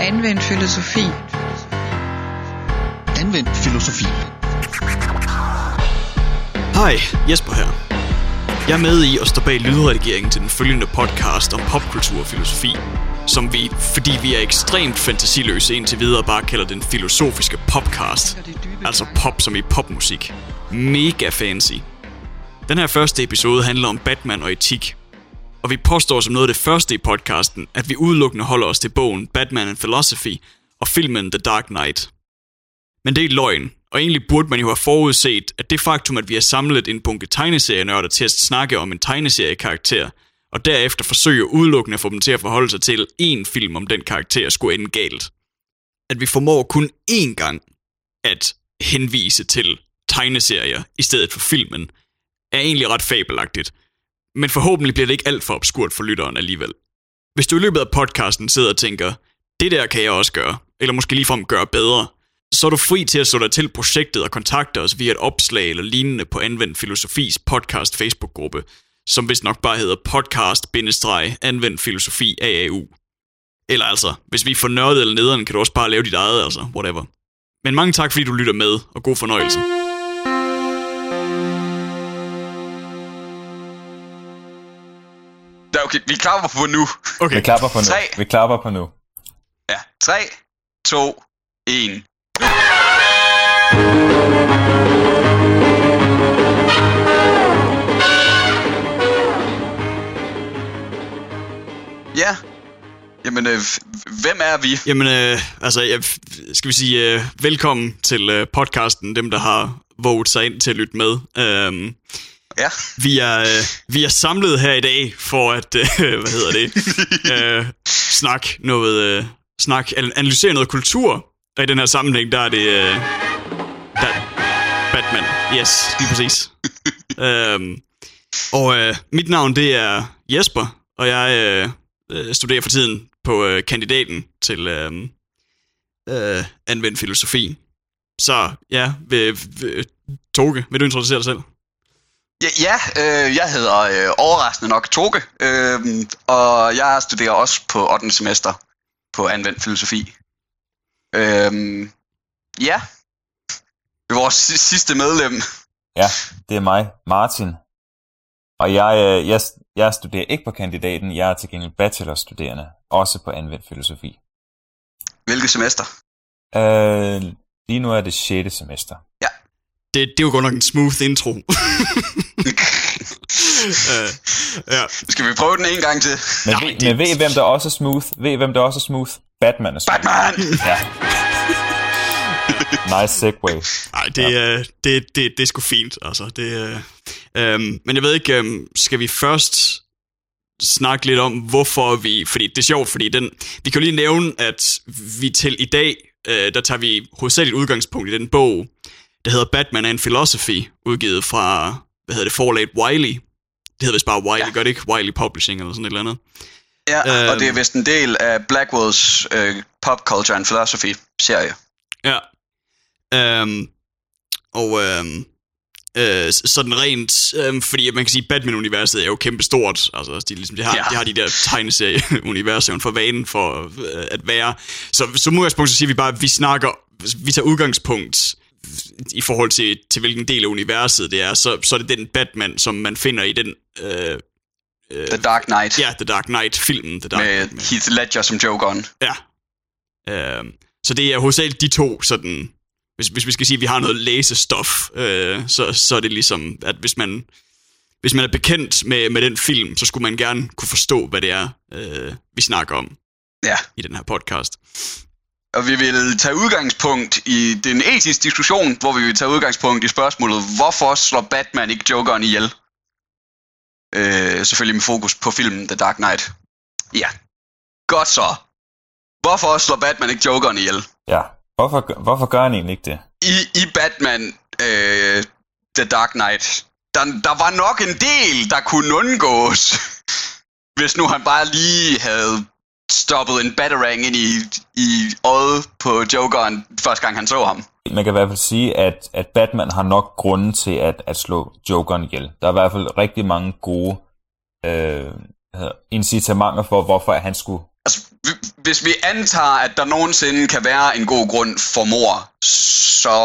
Anvendt filosofi. Anvendt filosofi. Hej, Jesper her. Jeg er med i at stå bag lydredigeringen til den følgende podcast om popkultur og filosofi, som vi, fordi vi er ekstremt fantasiløse indtil videre, bare kalder den filosofiske popcast. Altså pop som i popmusik. Mega fancy. Den her første episode handler om Batman og etik. Og vi påstår som noget af det første i podcasten, at vi udelukkende holder os til bogen Batman and Philosophy og filmen The Dark Knight. Men det er løgn, og egentlig burde man jo have forudset, at det faktum, at vi har samlet en bunke tegneserienørder til at snakke om en tegneseriekarakter, og derefter forsøge udelukkende at få dem til at forholde sig til én film om den karakter skulle ende galt. At vi formår kun én gang at henvise til tegneserier i stedet for filmen, er egentlig ret fabelagtigt. Men forhåbentlig bliver det ikke alt for obskurt for lytteren alligevel. Hvis du i løbet af podcasten sidder og tænker, det der kan jeg også gøre, eller måske ligefrem gøre bedre, så er du fri til at slå dig til projektet og kontakte os via et opslag eller lignende på Anvendt Filosofis podcast Facebook-gruppe, som vist nok bare hedder podcast-anvendt filosofi AAU. Eller altså, hvis vi er for nørdet eller nederen, kan du også bare lave dit eget, altså, whatever. Men mange tak, fordi du lytter med, og god fornøjelse. Ja, okay, vi klapper på nu. Okay. Vi klapper på nu. Tre. Vi klapper på nu. Ja, 3, 2, 1. Ja. Jamen, øh, hvem er vi? Jamen, øh, altså, jeg, skal vi sige øh, velkommen til øh, podcasten, dem der har våget sig ind til at lytte med. Øhm, Ja. vi, er, øh, vi er samlet her i dag for at, øh, hvad hedder det, øh, snak noget, øh, snak, an- analysere noget kultur. Og i den her sammenhæng, der er det, øh, der er Batman. Yes, lige præcis. øhm, og øh, mit navn, det er Jesper, og jeg øh, øh, studerer for tiden på øh, kandidaten til øh, øh, anvendt filosofi. Så ja, vil, vil, Toge, vil du introducere dig selv? Ja, ja øh, jeg hedder øh, overraskende nok Toge, øh, og jeg studerer også på 8. semester på anvendt filosofi. Øh, ja, det er vores si- sidste medlem. Ja, det er mig, Martin. Og jeg, øh, jeg, jeg studerer ikke på kandidaten, jeg er til gengæld bachelorstuderende, også på anvendt filosofi. Hvilket semester? Øh, lige nu er det 6. semester. Det, det er jo godt nok en smooth intro. øh, ja. Skal vi prøve den en gang til? Men, Nej, ved, det- men ved hvem der også er smooth? Ved hvem der også er smooth? Batman er smooth. Batman! Ja. nice segue. Nej, det, ja. det, det, det, det er sgu fint, altså. Det, øh, øhm, men jeg ved ikke, øhm, skal vi først snakke lidt om, hvorfor vi... Fordi det er sjovt, fordi den, vi kan jo lige nævne, at vi til i dag, øh, der tager vi hovedsageligt udgangspunkt i den bog, der hedder Batman and Philosophy, udgivet fra, hvad hedder det, forlaget Wiley. Det hedder vist bare Wiley, ja. Gør det ikke? Wiley Publishing eller sådan et eller andet. Ja, Øhm. og det er vist en del af Blackwells øh, Pop Culture and Philosophy serie. Ja. Øhm, og øhm, øh, sådan rent, øhm, fordi man kan sige, Batman-universet er jo kæmpestort. Altså, de, ligesom, de, har. Ja. de har de der tegneserie-universer for vanen for øh, at være. Så som udgangspunkt, så siger vi bare, at vi snakker, vi tager udgangspunkt i forhold til, til hvilken del af universet det er, så, så er det den Batman, som man finder i den, øh, The Dark Knight. ja, The Dark Knight-filmen. The Dark med Knight, Heath Ledger som Joker. Ja. Øhm, så det er hovedsageligt de to, sådan, hvis, hvis vi skal sige, at vi har noget læsestof, øh, så, så er det ligesom, at hvis man, hvis man er bekendt med, med den film, så skulle man gerne kunne forstå, hvad det er, øh, vi snakker om Ja. i den her podcast. Og vi vil tage udgangspunkt i den etiske diskussion, hvor vi vil tage udgangspunkt i spørgsmålet, hvorfor slår Batman ikke Jokeren ihjel? Øh, selvfølgelig med fokus på filmen The Dark Knight. Ja. Godt så. Hvorfor slår Batman ikke Jokeren ihjel? Ja. Hvorfor, hvorfor gør han egentlig ikke det? I, i Batman øh, The Dark Knight, der, der var nok en del, der kunne undgås, hvis nu han bare lige havde stoppet en batarang ind i, i øjet på Jokeren, første gang han så ham. Man kan i hvert fald sige, at, at Batman har nok grunde til at, at slå Jokeren ihjel. Der er i hvert fald rigtig mange gode øh, incitamenter for, hvorfor han skulle Altså, hvis vi antager, at der nogensinde kan være en god grund for mor, så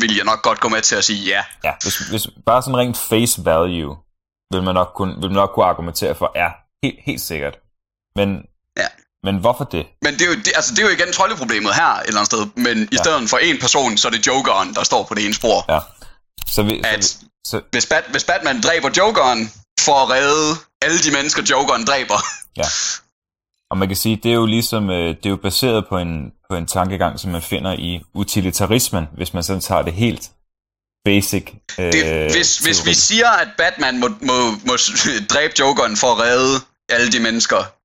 vil jeg nok godt gå med til at sige ja. Ja, hvis, hvis bare sådan rent face value, vil man nok kunne, vil man nok kunne argumentere for, ja, helt, helt sikkert. Men. Men hvorfor det? Men det er, jo, det, altså, det er jo igen troldeproblemet her et eller andet sted. Men i ja. stedet for en person, så er det Jokeren, der står på det ene spor. Ja. Så vi, at så, så, hvis, Bat, hvis Batman dræber Jokeren for at redde alle de mennesker, Jokeren dræber. Ja. Og man kan sige, det er jo ligesom, øh, det er jo baseret på en, på en tankegang, som man finder i utilitarismen, hvis man sådan tager det helt basic. Øh, det, hvis, hvis vi siger, at Batman må, må, må dræbe Jokeren for at redde alle de mennesker,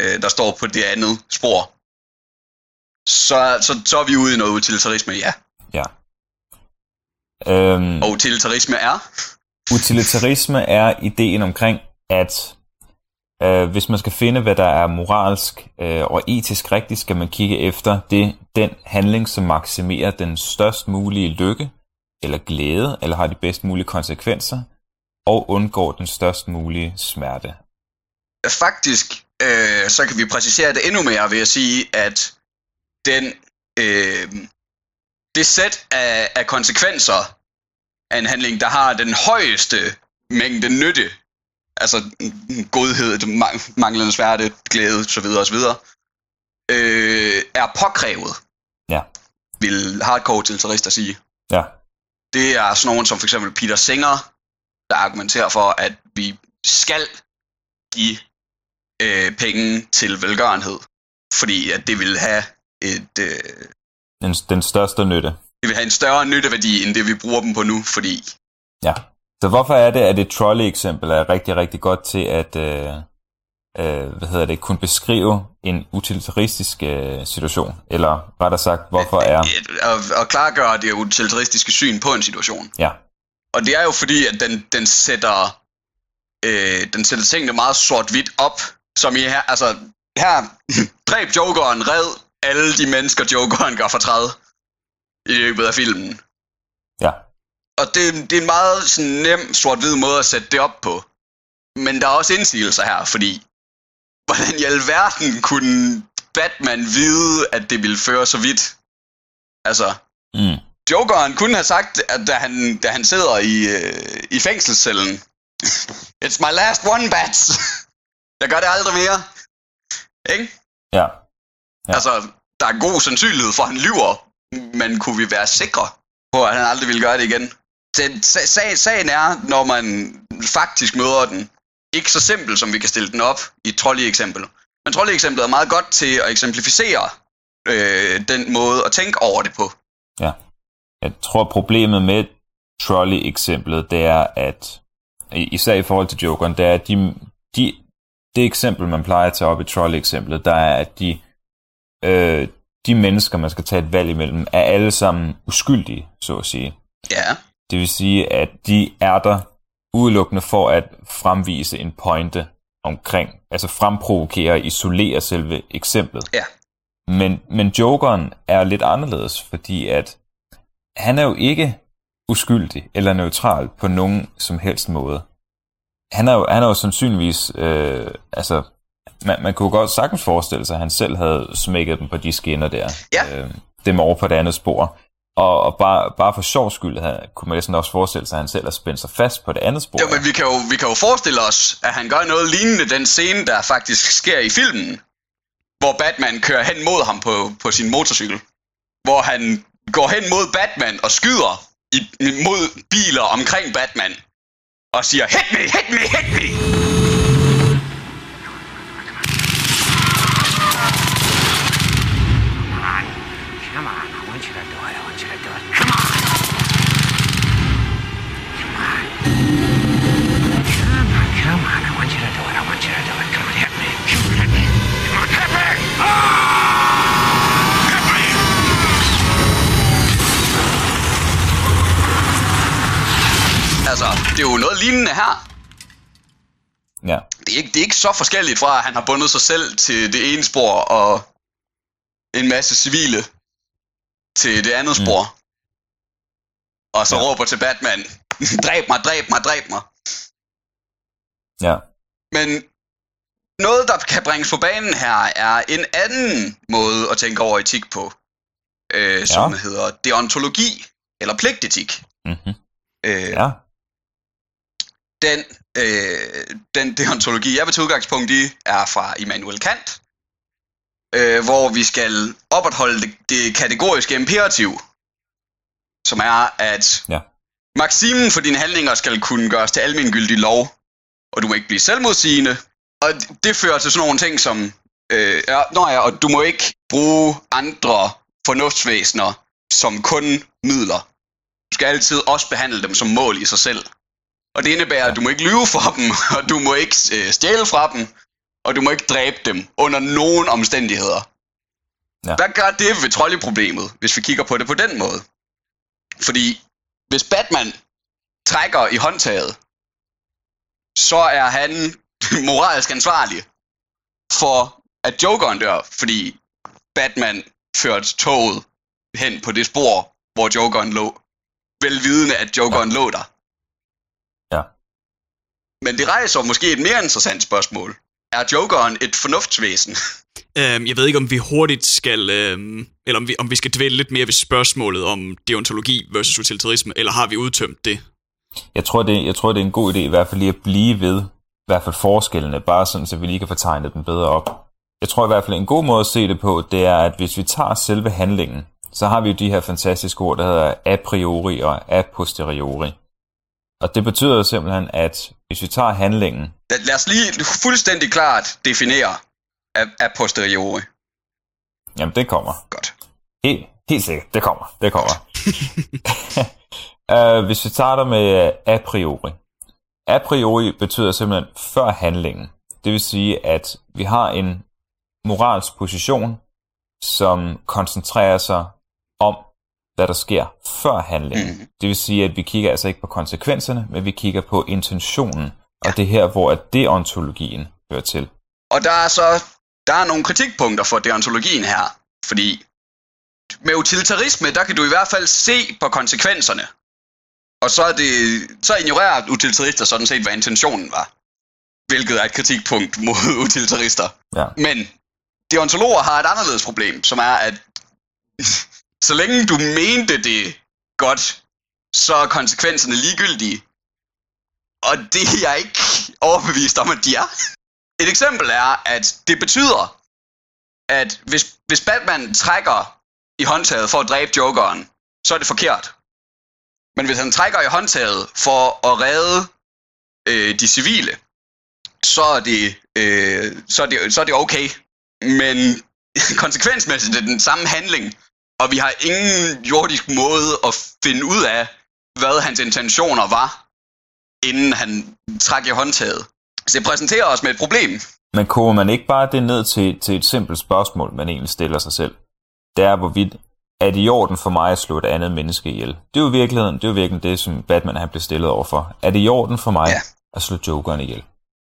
øh, der står på det andet spor, så, så, så er vi ude i noget utilitarisme, ja. Ja. Øhm, og utilitarisme er? Utilitarisme er ideen omkring, at øh, hvis man skal finde, hvad der er moralsk øh, og etisk rigtigt, skal man kigge efter det, den handling, som maksimerer den størst mulige lykke, eller glæde, eller har de bedst mulige konsekvenser, og undgår den størst mulige smerte. Faktisk, øh, så kan vi præcisere det endnu mere ved at sige, at den, øh, det sæt af, af konsekvenser af en handling, der har den højeste mængde nytte, altså godhed, manglende smerte, glæde osv. osv., øh, er påkrævet. Ja. Vil hardcore utilitarister sige. Ja. Det er sådan nogen som for eksempel Peter Singer, der argumenterer for, at vi skal give øh, penge til velgørenhed, fordi at det vil have et... Øh, den, den største nytte. Det vil have en større nytteværdi, end det vi bruger dem på nu, fordi... Ja. Så hvorfor er det, at et trolley-eksempel er rigtig, rigtig godt til at øh, øh, hvad hedder det, kunne beskrive en utilitaristisk øh, situation? Eller rettere sagt, hvorfor er... Og, og klargøre det utilitaristiske syn på en situation. Ja. Og det er jo fordi, at den, den sætter øh, den sætter tingene meget sort-hvidt op, som i her, altså her, dræb Jokeren, red alle de mennesker, Jokeren gør fortræd i løbet af filmen. Ja. Og det, det er en meget sådan, nem sort-hvid måde at sætte det op på. Men der er også indsigelser her, fordi hvordan i alverden kunne Batman vide, at det ville føre så vidt? Altså, mm. Jokeren kunne have sagt, at da han, da han sidder i, øh, i fængselscellen, It's my last one, Bats! Jeg gør det aldrig mere. Ikke? Ja. ja. Altså, der er god sandsynlighed for, at han lyver, men kunne vi være sikre på, at han aldrig ville gøre det igen? Den, sag, sagen er, når man faktisk møder den, ikke så simpel, som vi kan stille den op i et trolley-eksempel. Men trolley-eksemplet er meget godt til at eksemplificere øh, den måde at tænke over det på. Ja. Jeg tror, problemet med trolley-eksemplet, det er, at især i forhold til Jokeren, det er, at de, de, det eksempel, man plejer at tage op i trolley-eksemplet, der er, at de, øh, de mennesker, man skal tage et valg imellem, er alle sammen uskyldige, så at sige. Ja. Det vil sige, at de er der udelukkende for at fremvise en pointe omkring, altså fremprovokere og isolere selve eksemplet. Ja. Men, men Jokeren er lidt anderledes, fordi at han er jo ikke uskyldig eller neutral på nogen som helst måde. Han er jo, han er jo sandsynligvis, øh, altså, man, man kunne godt sagtens forestille sig, at han selv havde smækket dem på de skinner der. Ja. Øh, dem over på det andet spor. Og, og bare, bare for sjov skyld havde, kunne man næsten også forestille sig, at han selv har spændt sig fast på det andet spor. Jo, men vi kan jo, vi kan jo forestille os, at han gør noget lignende den scene, der faktisk sker i filmen, hvor Batman kører hen mod ham på, på sin motorcykel. Hvor han går hen mod Batman og skyder i, mod biler omkring Batman. Og siger, hit me, hit me, hit me! Det er jo noget lignende her. Ja. Det er, ikke, det er ikke så forskelligt fra, at han har bundet sig selv til det ene spor, og en masse civile til det andet mm. spor. Og så ja. råber til Batman, dræb mig, dræb mig, dræb mig. Ja. Men noget, der kan bringes på banen her, er en anden måde at tænke over etik på, øh, som Ja. hedder deontologi, eller pligtetik. Mm-hmm. Øh, Ja. Den, øh, den deontologi, jeg vil tage udgangspunkt i, er fra Immanuel Kant, øh, hvor vi skal opretholde det, det kategoriske imperativ, som er, at Ja. maksimen for dine handlinger skal kunne gøres til almengyldig lov, og du må ikke blive selvmodsigende. Og det fører til sådan nogle ting som, øh, ja, nå ja, og du må ikke bruge andre fornuftsvæsener som kun midler. Du skal altid også behandle dem som mål i sig selv. Og det indebærer, at du må ikke lyve for dem, og du må ikke øh, stjæle fra dem, og du må ikke dræbe dem under nogen omstændigheder. Ja. Hvad gør det ved troldeproblemet, hvis vi kigger på det på den måde? Fordi hvis Batman trækker i håndtaget, så er han moralsk ansvarlig for, at Jokeren dør, fordi Batman førte toget hen på det spor, hvor Jokeren lå. Velvidende, at Jokeren ja. lå der. Men det rejser måske et mere interessant spørgsmål. Er Jokeren et fornuftsvæsen? Øhm, jeg ved ikke, om vi hurtigt skal, øhm, eller om vi, om vi skal dvæle lidt mere ved spørgsmålet om deontologi versus utilitarisme, eller har vi udtømt det? Jeg tror, det, jeg tror, det er en god idé i hvert fald lige at blive ved i hvert fald forskellene, bare sådan, så vi lige kan få tegnet dem bedre op. Jeg tror i hvert fald, en god måde at se det på, det er, at hvis vi tager selve handlingen, så har vi jo de her fantastiske ord, der hedder a priori og a posteriori. Og det betyder jo simpelthen, at hvis vi tager handlingen, Lad, os lige fuldstændig klart definere a, a posteriori. jamen det kommer. Godt. Helt, helt sikkert, det kommer, det kommer. uh, hvis vi starter med uh, a priori. A priori betyder simpelthen før handlingen. Det vil sige, at vi har en moralsk position, som koncentrerer sig om, hvad der sker før handlingen. Mhm. Det vil sige, at vi kigger altså ikke på konsekvenserne, men vi kigger på intentionen. Og det er her, hvor at deontologien hører til. Og der er så der er nogle kritikpunkter for deontologien her, fordi med utilitarisme, der kan du i hvert fald se på konsekvenserne. Og så, er det, så ignorerer utilitarister sådan set, hvad intentionen var. Hvilket er et kritikpunkt mod utilitarister. Ja. Men deontologer har et anderledes problem, som er, at så længe du mente det godt, så er konsekvenserne ligegyldige. Og det er jeg ikke overbevist om, at de er. Et eksempel er, at det betyder, at hvis, hvis Batman trækker i håndtaget for at dræbe Jokeren, så er det forkert. Men hvis han trækker i håndtaget for at redde øh, de civile, så er det, øh, så, er det, så er det okay. Men konsekvensmæssigt er det den samme handling, og vi har ingen jordisk måde at finde ud af, hvad hans intentioner var, inden han trak i håndtaget. Så det præsenterer os med et problem. Men koger man ikke bare det ned til, til et simpelt spørgsmål, man egentlig stiller sig selv? Det er, hvorvidt er det i orden for mig at slå et andet menneske ihjel? Det er jo i virkeligheden, det er jo virkelig det, som Batman han blev stillet overfor. Er det i orden for mig ja. at slå Jokeren ihjel?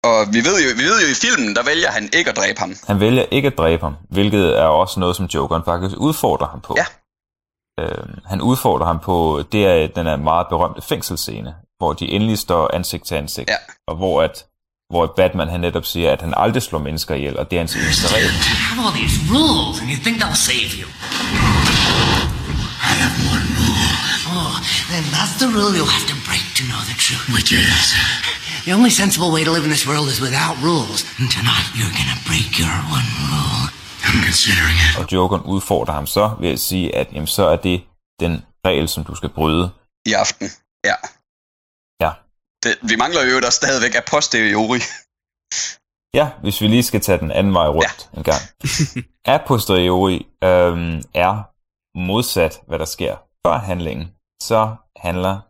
Og vi ved, jo, vi ved jo i filmen, der vælger han ikke at dræbe ham. Han vælger ikke at dræbe ham, hvilket er også noget, som Jokeren faktisk udfordrer ham på. Ja. Øhm, han udfordrer ham på, det er den er meget berømte fængselsscene, hvor de endelig står ansigt til ansigt, Ja. og hvor, at, hvor Batman han netop siger, at han aldrig slår mennesker ihjel, og det er hans eneste regel. You have all these rules, and you think they'll save you. I have one rule. Oh, then that's the rule you'll have to break to know the truth. Which is? The only sensible way to live in this world is without rules. And tonight you're gonna break your one rule. I'm considering it. Og Jokeren udfordrer ham så ved at sige, at jamen, så er det den regel, som du skal bryde. i aften. Ja. Ja. Det, vi mangler jo der stadigvæk a posteriori. Ja, hvis vi lige skal tage den anden vej rundt ja. en gang. A posteriori øhm, er modsat, hvad der sker før handlingen, så handler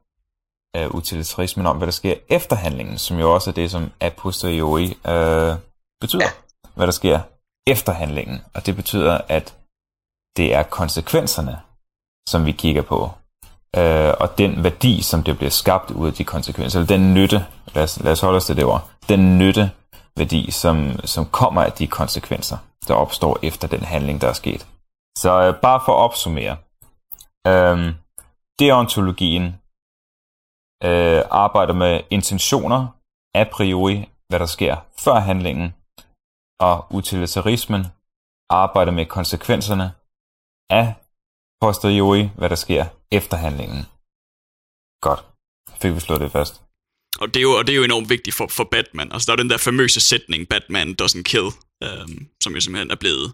øh, utilitarismen om, hvad der sker efter handlingen, som jo også er det, som a posteriori øh, betyder. Ja. Hvad der sker efter handlingen. Og det betyder, at det er konsekvenserne, som vi kigger på. Øh, og den værdi, som det bliver skabt ud af de konsekvenser, eller den nytte, lad os, lad os holde os til det ord, den nytte værdi, som, som kommer af de konsekvenser, der opstår efter den handling, der er sket. Så øh, bare for at opsummere. Øh, deontologien øh, arbejder med intentioner a priori, hvad der sker før handlingen, og utilitarismen arbejder med konsekvenserne af posteriori, hvad der sker efter handlingen. Godt. Fik vi slået det fast. Og det er jo, og det er jo enormt vigtigt for, for Batman. Altså, der er den der famøse sætning, Batman doesn't kill, øhm, som jo simpelthen er blevet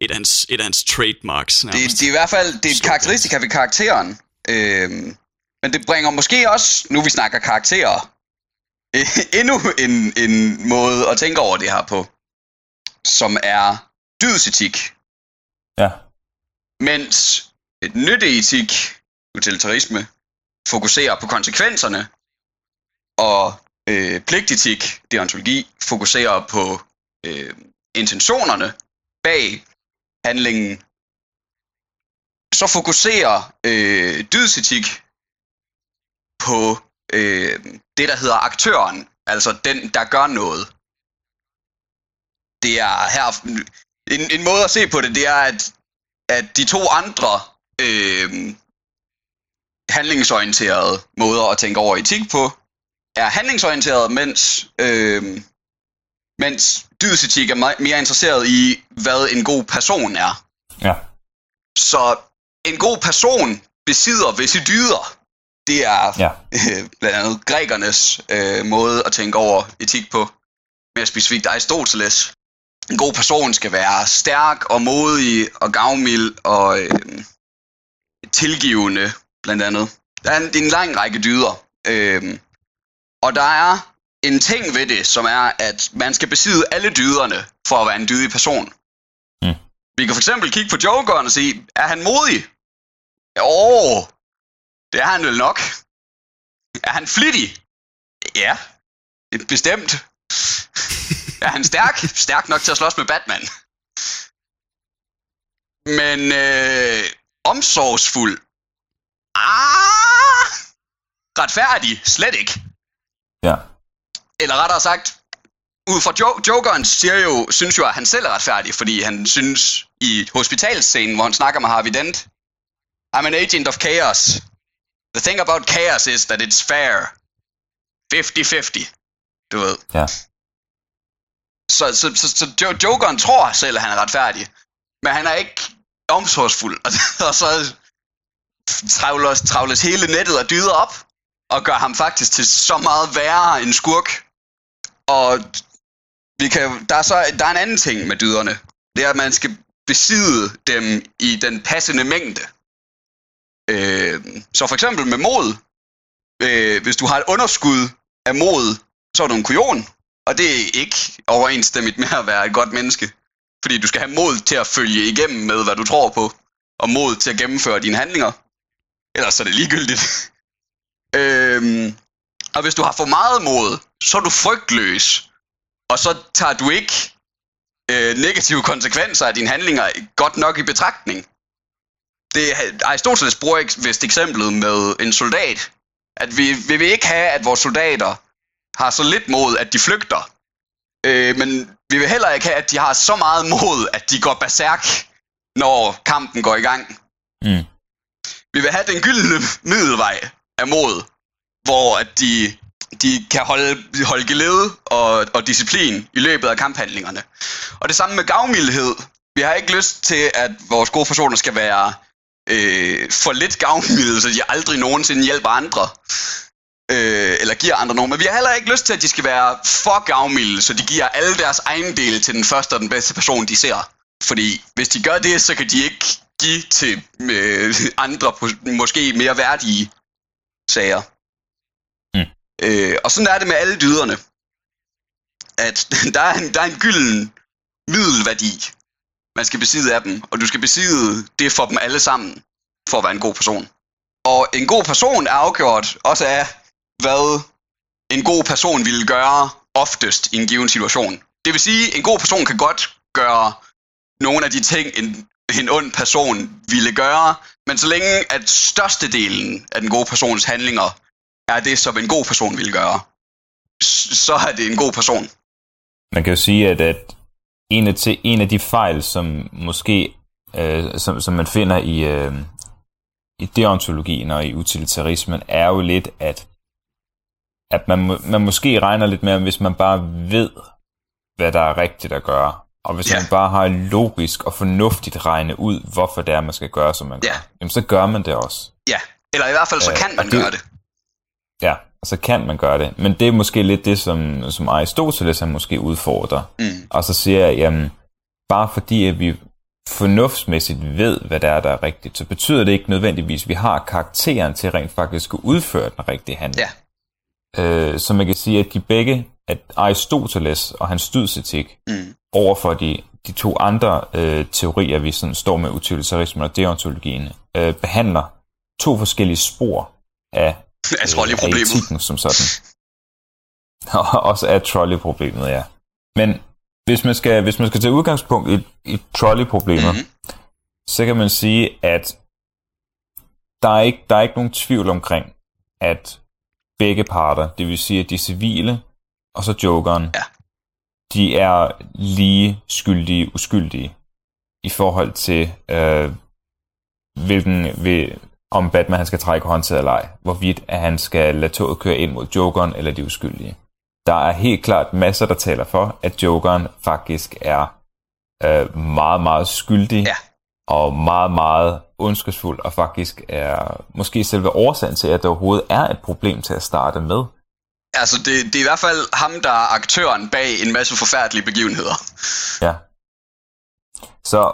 et af hans, et af hans trademarks. Det, det er i hvert fald det er karakteristika ved karakteren. Øhm, men det bringer måske også, nu vi snakker karakterer, endnu en, en måde at tænke over det her på, som er dydsetik. Ja. Mens et nytteetik, utilitarisme, fokuserer på konsekvenserne, og øh, pligtetik, deontologi, fokuserer på øh, intentionerne bag handlingen. Så fokuserer øh, dydsetik på øh, det, der hedder aktøren, altså den, der gør noget. Det er her... En, en måde at se på det, det er, at, at de to andre øh, handlingsorienterede måder at tænke over etik på, er handlingsorienteret, mens, øh, mens dydsetik er mere interesseret i, hvad en god person er. Ja. Så en god person besidder visse dyder. Det er ja. øh, blandt andet grækernes øh, måde at tænke over etik på. Mere specifikt Aristoteles. En god person skal være stærk og modig og gavmild og øh, tilgivende, blandt andet. Der er en, det er en lang række dyder. Øh, og der er en ting ved det, som er, at man skal besidde alle dyderne for at være en dydig person. Mm. Vi kan for eksempel kigge på Jokeren og sige, er han modig? Åh, det er han vel nok. Er han flittig? Ja, bestemt. er han stærk? Stærk nok til at slås med Batman. Men øh, omsorgsfuld? Ah, retfærdig? Slet ikke. Ja. Eller rettere sagt, ud fra jo- Jokeren siger jo, synes jo, at han selv er retfærdig, fordi han synes i hospitalscenen, hvor han snakker med Harvey Dent, I'm an agent of chaos. The thing about chaos is that it's fair. 50-50. Du ved. Ja. Så, så, så, så jo- Jokeren tror selv, at han er retfærdig. Men han er ikke omsorgsfuld. og så travles, travles hele nettet af dyder op og gør ham faktisk til så meget værre en skurk. Og vi kan, der, er så, der er en anden ting med dyderne. Det er, at man skal besidde dem i den passende mængde. Øh, så for eksempel med mod. Øh, hvis du har et underskud af mod, så er du en kujon. Og det er ikke overensstemmigt med at være et godt menneske. Fordi du skal have mod til at følge igennem med, hvad du tror på. Og mod til at gennemføre dine handlinger. Ellers er det ligegyldigt. Øhm, og hvis du har for meget mod, så er du frygtløs. Og så tager du ikke øh, negative konsekvenser af dine handlinger godt nok i betragtning. Det, Aristoteles bruger ikke vist eksemplet med en soldat. At vi, vi vil ikke have, at vores soldater har så lidt mod, at de flygter. Øh, men vi vil heller ikke have, at de har så meget mod, at de går berserk, når kampen går i gang. Mm. Vi vil have den gyldne middelvej af mod, hvor at de, de kan holde, holde glæde og, og disciplin i løbet af kamphandlingerne. Og det samme med gavmildhed. Vi har ikke lyst til, at vores gode personer skal være øh, for lidt gavmilde, så de aldrig nogensinde hjælper andre. Øh, eller giver andre nogen. Men vi har heller ikke lyst til, at de skal være for gavmilde, så de giver alle deres ejendele til den første og den bedste person, de ser. Fordi hvis de gør det, så kan de ikke give til øh, andre, måske mere værdige sager. Mm. Øh, og sådan er det med alle dyderne. At der er en, der er en gylden middelværdi, man skal besidde af dem, og du skal besidde det for dem alle sammen, for at være en god person. Og en god person er afgjort også af, hvad en god person ville gøre oftest i en given situation. Det vil sige, at en god person kan godt gøre nogle af de ting, en, en ond person ville gøre, men så længe at størstedelen af den gode persons handlinger er det, som en god person ville gøre, så er det en god person. Man kan jo sige, at, at en, af til, en af de fejl, som måske øh, som, som man finder i, øh, i deontologien og i utilitarismen, er jo lidt, at, at man, man måske regner lidt at hvis man bare ved, hvad der er rigtigt at gøre. Og hvis Ja. man bare har logisk og fornuftigt regnet ud, hvorfor det er, man skal gøre, som man Ja. gør, jamen så gør man det også. Ja, eller i hvert fald så Øh, kan man det- gøre det. Ja, og så kan man gøre det. Men det er måske lidt det, som, som Aristoteles han måske udfordrer. Mm. Og så siger jeg, jamen, bare fordi at vi fornuftsmæssigt ved, hvad der er, der er rigtigt, så betyder det ikke nødvendigvis, at vi har karakteren til rent faktisk at udføre den rigtige handling. Ja. Øh, så man kan sige, at de begge, at Aristoteles og hans stydsetik, Mm. over for de, de to andre øh, teorier, vi sådan står med utilitarismen og deontologien, øh, behandler to forskellige spor af af problemet. etikken som sådan. Og også af trolley-problemet, ja. Men hvis man skal, hvis man skal tage udgangspunkt i, i trolley-problemet, Mhm. så kan man sige, at der er, ikke, der er ikke nogen tvivl omkring, at begge parter, det vil sige at de civile og så jokeren, Ja. de er lige skyldige, uskyldige i forhold til, øh, hvilken, ved, om Batman han skal trække håndtaget eller ej. Hvorvidt at han skal lade toget køre ind mod jokeren eller de uskyldige. Der er helt klart masser, der taler for, at jokeren faktisk er øh, meget, meget skyldig Ja. og meget, meget ondskabsfuld, og faktisk er måske selve årsagen til, at der overhovedet er et problem til at starte med. Altså, det, det er i hvert fald ham, der er aktøren bag en masse forfærdelige begivenheder. Ja. Så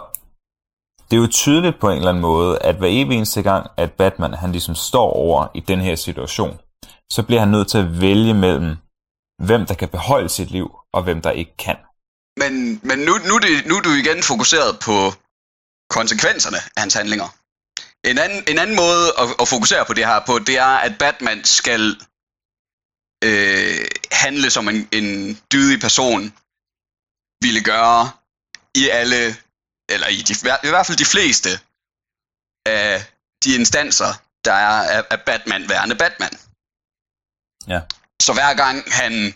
det er jo tydeligt på en eller anden måde, at hver evig eneste gang, at Batman han ligesom står over i den her situation, så bliver han nødt til at vælge mellem, hvem der kan beholde sit liv, og hvem der ikke kan. Men, men nu, nu, det, nu er du igen fokuseret på konsekvenserne af hans handlinger. En anden, en anden måde at, at fokusere på det her på, det er, at Batman skal øh, handle som en, en dydig person ville gøre i alle, eller i, de, i hvert fald de fleste af de instanser, der er af, af Batman værende Batman. Ja. Så hver gang han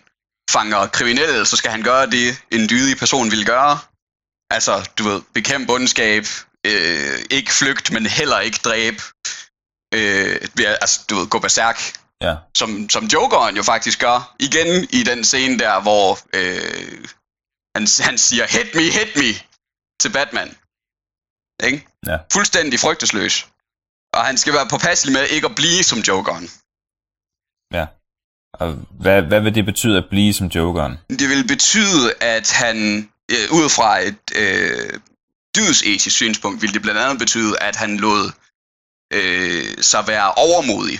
fanger kriminelle, så skal han gøre det, en dydig person ville gøre. Altså, du ved, bekæmpe ondskab, øh, ikke flygt, men heller ikke dræbe. Øh, altså, du ved, gå berserk, Ja. som, som Jokeren jo faktisk gør. Igen i den scene der, hvor øh, han, han siger, hit me, hit me, til Batman. Ikke? Ja. Fuldstændig frygtesløs. Og han skal være påpasselig med ikke at blive som Jokeren. ja. Og hvad, hvad vil det betyde at blive som jokeren? Det vil betyde, at han, øh, ud fra et øh, dydsetisk synspunkt, vil det blandt andet betyde, at han lod øh, sig være overmodig.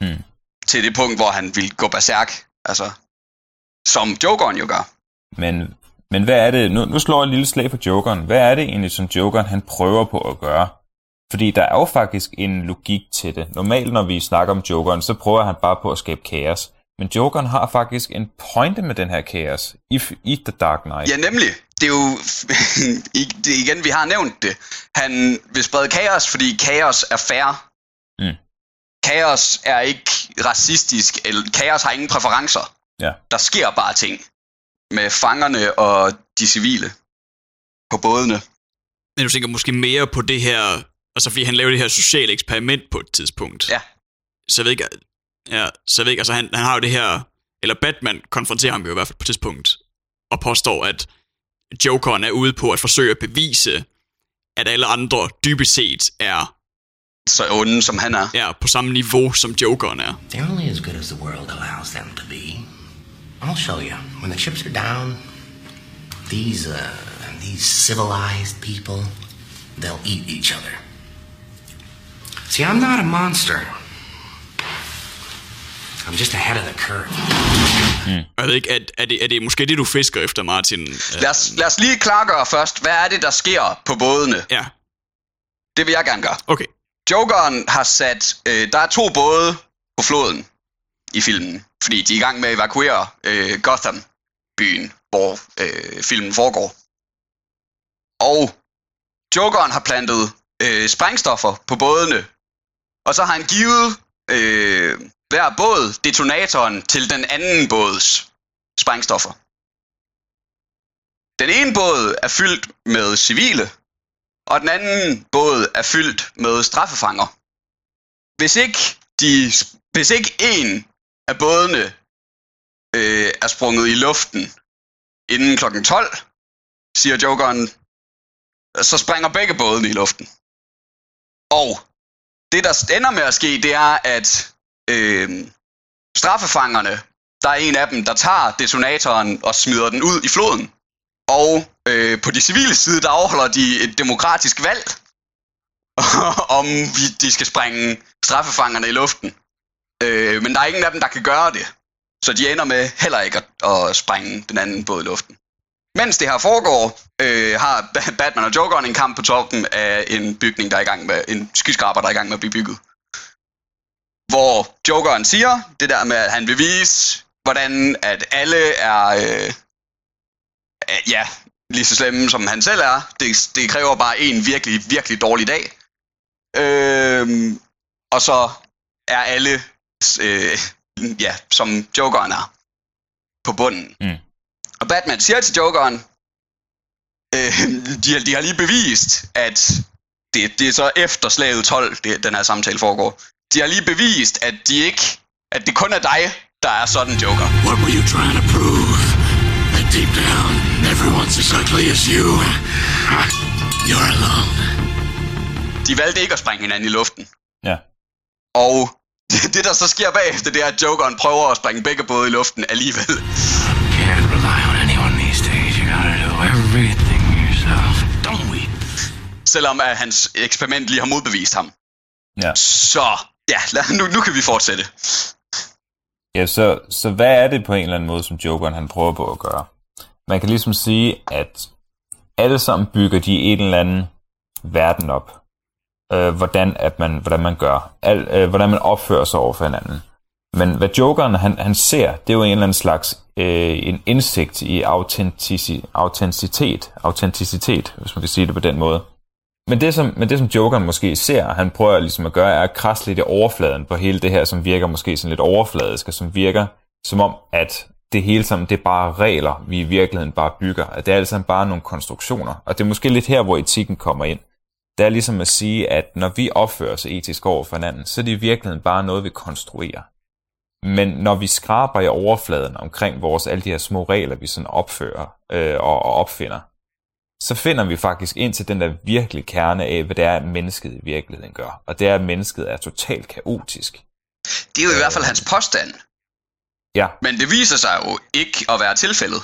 Hmm. Til det punkt, hvor han vil gå berserk. Altså, som Jokeren jo gør. Men, men hvad er det, nu, nu slår jeg et lille slag for jokeren. Hvad er det egentlig, som jokeren han prøver på at gøre? Fordi der er jo faktisk en logik til det. Normalt, når vi snakker om jokeren, så prøver han bare på at skabe kaos. Men jokeren har faktisk en pointe med den her kaos i, i The Dark Knight. Ja, nemlig. Det er jo... Det er igen, vi har nævnt det. Han vil sprede kaos, fordi kaos er fair. Mm. Kaos er ikke racistisk, eller kaos har ingen præferencer. Ja. Der sker bare ting med fangerne og de civile på bådene. Men du tænker måske mere på det her, altså fordi han lavede det her sociale eksperiment på et tidspunkt. Ja. Så jeg ved ikke, ja, så jeg ved ikke, altså han, han har jo det her, eller Batman konfronterer ham jo i hvert fald på et tidspunkt, og påstår, at Jokeren er ude på at forsøge at bevise, at alle andre dybest set er, Så onde som han er. er på samme niveau, som Jokeren er. They're only as good as the world allows them to be. I'll show you. When the chips are down, these uh, these civilized people, they'll eat each other. See, I'm not a monster. I'm just ahead of the curve. Og jeg ved ikke, er, er, det, er det måske det, du fisker efter, Martin? Øh, Lad os, lad os lige klargøre først, hvad er det, der sker på bådene? Ja, Det vil jeg gerne gøre. okay. Jokeren har sat... Øh, der er to både på floden i filmen, fordi de er i gang med at evakuere øh, Gotham-byen, hvor øh, filmen foregår. Og Jokeren har plantet øh, sprængstoffer på bådene, og så har han givet øh, hver båd detonatoren til den anden båds sprængstoffer. Den ene båd er fyldt med civile, og den anden båd er fyldt med straffefanger. Hvis ikke, de, hvis ikke en af bådene øh, er sprunget i luften inden klokken 12, siger Jokeren, så springer begge bådene i luften. Og det, der ender med at ske, det er, at øh, straffefangerne, der er en af dem, der tager detonatoren og smider den ud i floden. Og øh, på de civile side, der afholder de et demokratisk valg, om vi, de skal springe straffefangerne i luften. Øh, men der er ingen af dem, der kan gøre det. Så de ender med heller ikke at, at sprænge den anden båd i luften. Mens det her foregår, øh, har Batman og Jokeren en kamp på toppen af en bygning, der er i gang med, en skyskraber, der er i gang med at blive bygget. Hvor Jokeren siger det der med, at han vil vise, hvordan at alle er, øh, ja, lige så slemme som han selv er. Det, det kræver bare en virkelig, virkelig dårlig dag. Øh, og så er alle, øh, ja, som Jokeren er, på bunden. Mm. Og Batman siger til Jokeren, øh, de, de har lige bevist, at det, det er så efter slaget 12, det, den her samtale foregår. De har lige bevist, at de ikke, at det kun er dig, der er sådan, Joker. What were you trying to prove? That deep down, everyone's as ugly as you. You're alone. De valgte ikke at sprænge hinanden i luften. Ja. Og det, det der så sker bagefter, det er, at Jokeren prøver at sprænge begge både i luften alligevel. Can't rely on anyone these days. You gotta do everything yourself. Don't we? Selvom at hans eksperiment lige har modbevist ham. Ja. Så, ja, lad, nu, nu kan vi fortsætte. Ja, så, så hvad er det på en eller anden måde, som Jokeren han prøver på at gøre? Man kan ligesom sige, at alle sammen bygger de en eller anden verden op. Øh, hvordan, at man, hvordan man gør. Al, øh, hvordan man opfører sig over for hinanden. Men hvad Jokeren han, han ser, det er jo en eller anden slags øh, en indsigt i autentici, autenticitet, autenticitet, hvis man kan sige det på den måde. Men det, som, men det, som Jokeren måske ser, han prøver ligesom at gøre, er at krasse lidt i overfladen på hele det her, som virker måske sådan lidt overfladisk, og som virker som om, at det hele sammen, det er bare regler, vi i virkeligheden bare bygger. At det er altså bare nogle konstruktioner. Og det er måske lidt her, hvor etikken kommer ind. Det er ligesom at sige, at når vi opfører os etisk over for hinanden, så er det i virkeligheden bare noget, vi konstruerer. Men når vi skraber i overfladen omkring vores alle de her små regler, vi sådan opfører øh, og, og opfinder, så finder vi faktisk ind til den der virkelig kerne af, hvad det er, mennesket i virkeligheden gør. Og det er, at mennesket er totalt kaotisk. Det er jo i hvert fald hans påstand. Ja. Men det viser sig jo ikke at være tilfældet.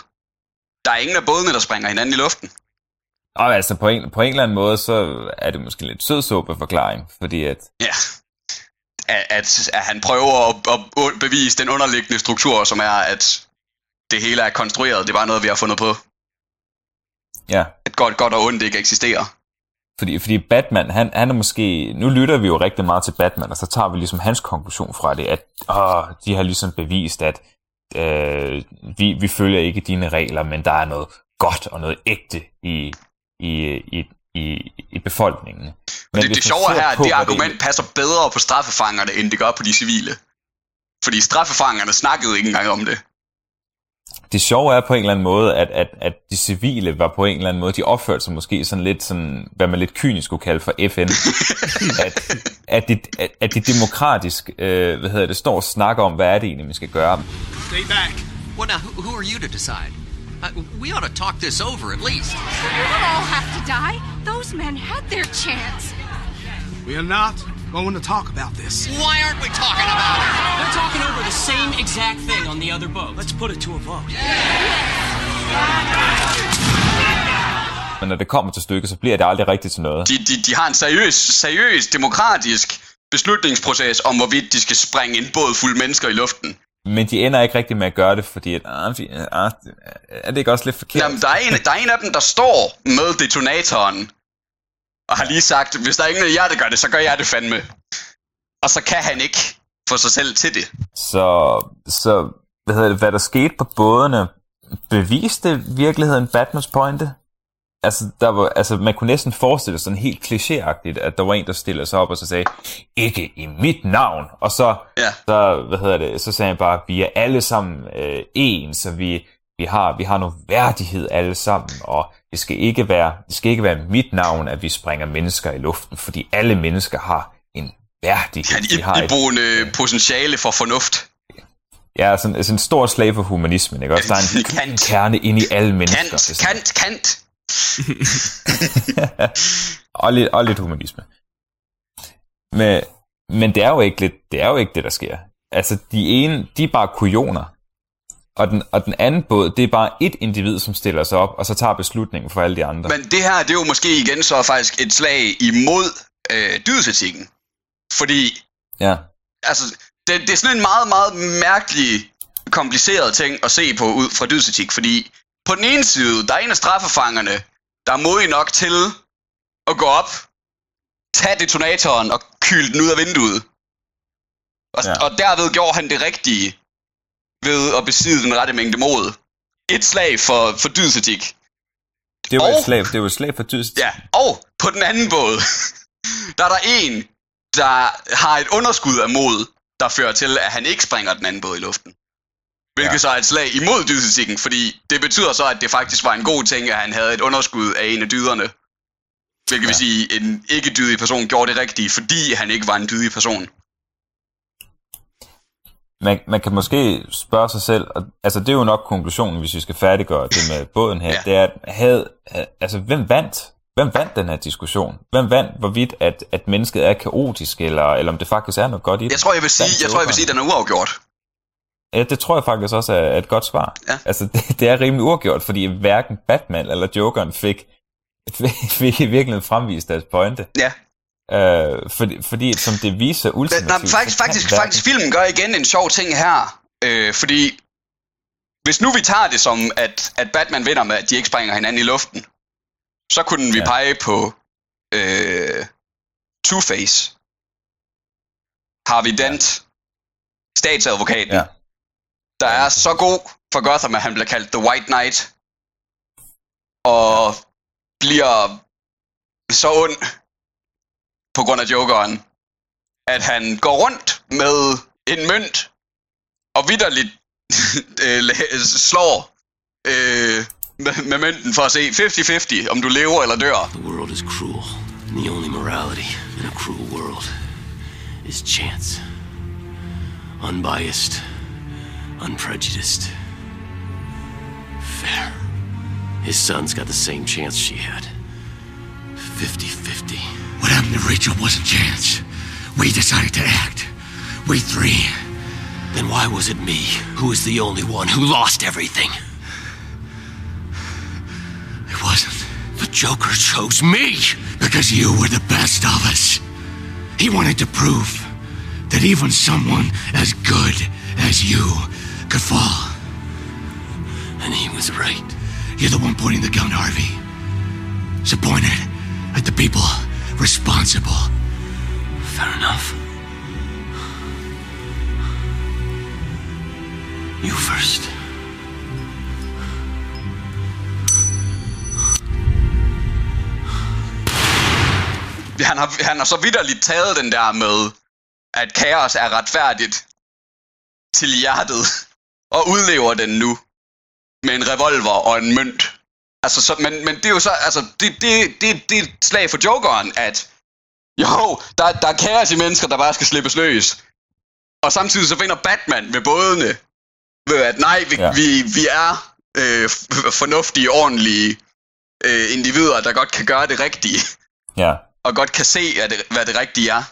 Der er ingen af bådene, der springer hinanden i luften. Og altså på en, på en eller anden måde, så er det måske lidt sødsåbe forklaring, fordi at... Ja. At, at, at han prøver at, at bevise den underliggende struktur, som er, at det hele er konstrueret. Det er bare noget, vi har fundet på. Ja. At godt, godt og ondt ikke eksisterer. Fordi, fordi Batman, han, han er måske... Nu lytter vi jo rigtig meget til Batman, og så tager vi ligesom hans konklusion fra det, at åh, de har ligesom bevist, at øh, vi, vi følger ikke dine regler, men der er noget godt og noget ægte i, i, i, i, i befolkningen. Men det, det sjove her, at det argument det... passer bedre på straffefangerne, end det gør på de civile. Fordi straffefangerne snakkede ikke engang om det. Det sjove er på en eller anden måde, at, at, at de civile var på en eller anden måde, de opførte sig måske sådan lidt sådan, hvad man lidt kynisk kunne kalde for FN. at, at, de, at, at de demokratisk, øh, hvad hedder det, står og snakker om, hvad er det egentlig, vi skal gøre. Stay back. Well, now, who, who are you to decide? Uh, we ought to talk this over at least. You don't all have to die. Those men had their chance. We are not going to talk about this. Why aren't we talking about it? They're talking over the same exact thing on the other boat. Let's put it to a vote. Men når det kommer til stykket, så bliver det aldrig rigtigt til noget. De, de, de har en seriøs, seriøs demokratisk beslutningsproces om, hvorvidt de skal sprænge en båd fuld mennesker i luften. Men de ender ikke rigtig med at gøre det, fordi at, ah, ah, er det ikke også lidt forkert? Jamen, der er, en, der er en af dem, der står med detonatoren, og har lige sagt, hvis der er ingen af jer, der gør det, så gør jeg det fandme. Og så kan han ikke få sig selv til det. Så, så hvad, hedder det, hvad der skete på bådene, beviste virkeligheden Batmans pointe? Altså, der var, altså, man kunne næsten forestille sig sådan helt klichéagtigt, at der var en, der stillede sig op og så sagde, ikke i mit navn. Og så, ja. så, hvad hedder det, så sagde han bare, vi er alle sammen øh, en, så vi, vi, har, vi har noget værdighed alle sammen, og det skal, ikke være, det skal ikke være mit navn, at vi springer mennesker i luften, fordi alle mennesker har en værdighed. Ja, de har et, et potentiale for fornuft. Ja, sådan, sådan en stor slag for humanismen, ikke? Også der er en, Kant. en kerne ind i alle mennesker. Kant, kant, kant. og, lidt, og lidt humanisme. Men, men det er jo ikke lidt, det er jo ikke det, der sker. Altså, de ene, de er bare kujoner. Og den, og den anden båd, det er bare et individ, som stiller sig op, og så tager beslutningen for alle de andre. Men det her, det er jo måske igen så faktisk et slag imod øh, dydsetikken. Fordi Ja, altså, det, det er sådan en meget, meget mærkelig, kompliceret ting at se på ud fra dydsetik, fordi på den ene side, der er en af straffefangerne, der er modig nok til at gå op, tage detonatoren og kyle den ud af vinduet. Og, Ja. og derved gjorde han det rigtige ved at besidde den rette mængde mod. Et slag for, for dydsetik. det jo Og- et slag, det jo et slag for dyst. Ja, og på den anden båd, der er der en, der har et underskud af mod, der fører til, at han ikke springer den anden båd i luften. Hvilket Ja. så er et slag imod dydetikken, fordi det betyder så, at det faktisk var en god ting, at han havde et underskud af en af dyderne. Hvilket ja. vil sige, at en ikke-dydig person gjorde det rigtige, fordi han ikke var en dydig person. Man, man kan måske spørge sig selv, og, altså det er jo nok konklusionen, hvis vi skal færdiggøre det med båden her, ja. Det er, at havde, altså hvem vandt? Hvem vandt den her diskussion? Hvem vandt, hvorvidt at, at mennesket er kaotisk, eller, eller om det faktisk er noget godt i det? Jeg tror, jeg vil sige, jeg tror, jeg vil sige, at den er uafgjort. Ja, det tror jeg faktisk også er et godt svar. Ja. Altså, det, det er rimelig uafgjort, fordi hverken Batman eller Jokeren fik, fik i virkeligheden fremvist deres pointe. Ja. Øh, fordi, fordi som det viser ultimativt... nej, faktisk, faktisk, verden- faktisk filmen gør igen en sjov ting her. Øh, fordi hvis nu vi tager det som, at, at Batman vinder med, at de ikke springer hinanden i luften, så kunne vi Ja. ja. pege på øh, Two-Face. Harvey Dent, statsadvokaten, Ja der er så god for Gotham, at han bliver kaldt The White Knight, og bliver så ond på grund af Jokeren, at han går rundt med en mønt og vidderligt øh, slår øh, med, med mønten for at se 50-50, om du lever eller dør. The world is cruel, the only morality in a cruel world is chance. Unbiased, unprejudiced, fair. His son's got the same chance she had 50 50. What happened to Rachel wasn't chance. We decided to act. We three. Then why was it me who was the only one who lost everything? It wasn't. The Joker chose me! Because you were the best of us. He wanted to prove that even someone as good as you could fall. And he was right. You're the one pointing the gun, Harvey. So point it at the people responsible. Fair enough. You first. Han har, han har så vidderligt taget den der med, at kaos er retfærdigt til hjertet, og udlever den nu med en revolver og en mønt. Altså, så, men, men det er jo så, altså, det, det, det, det er et slag for jokeren, at jo, der, der er kaos i mennesker, der bare skal slippes løs. Og samtidig så finder Batman med bådene, ved at nej, vi, Ja. vi, vi er øh, fornuftige, ordentlige øh, individer, der godt kan gøre det rigtige Ja, og godt kan se, at det, hvad det rigtige er.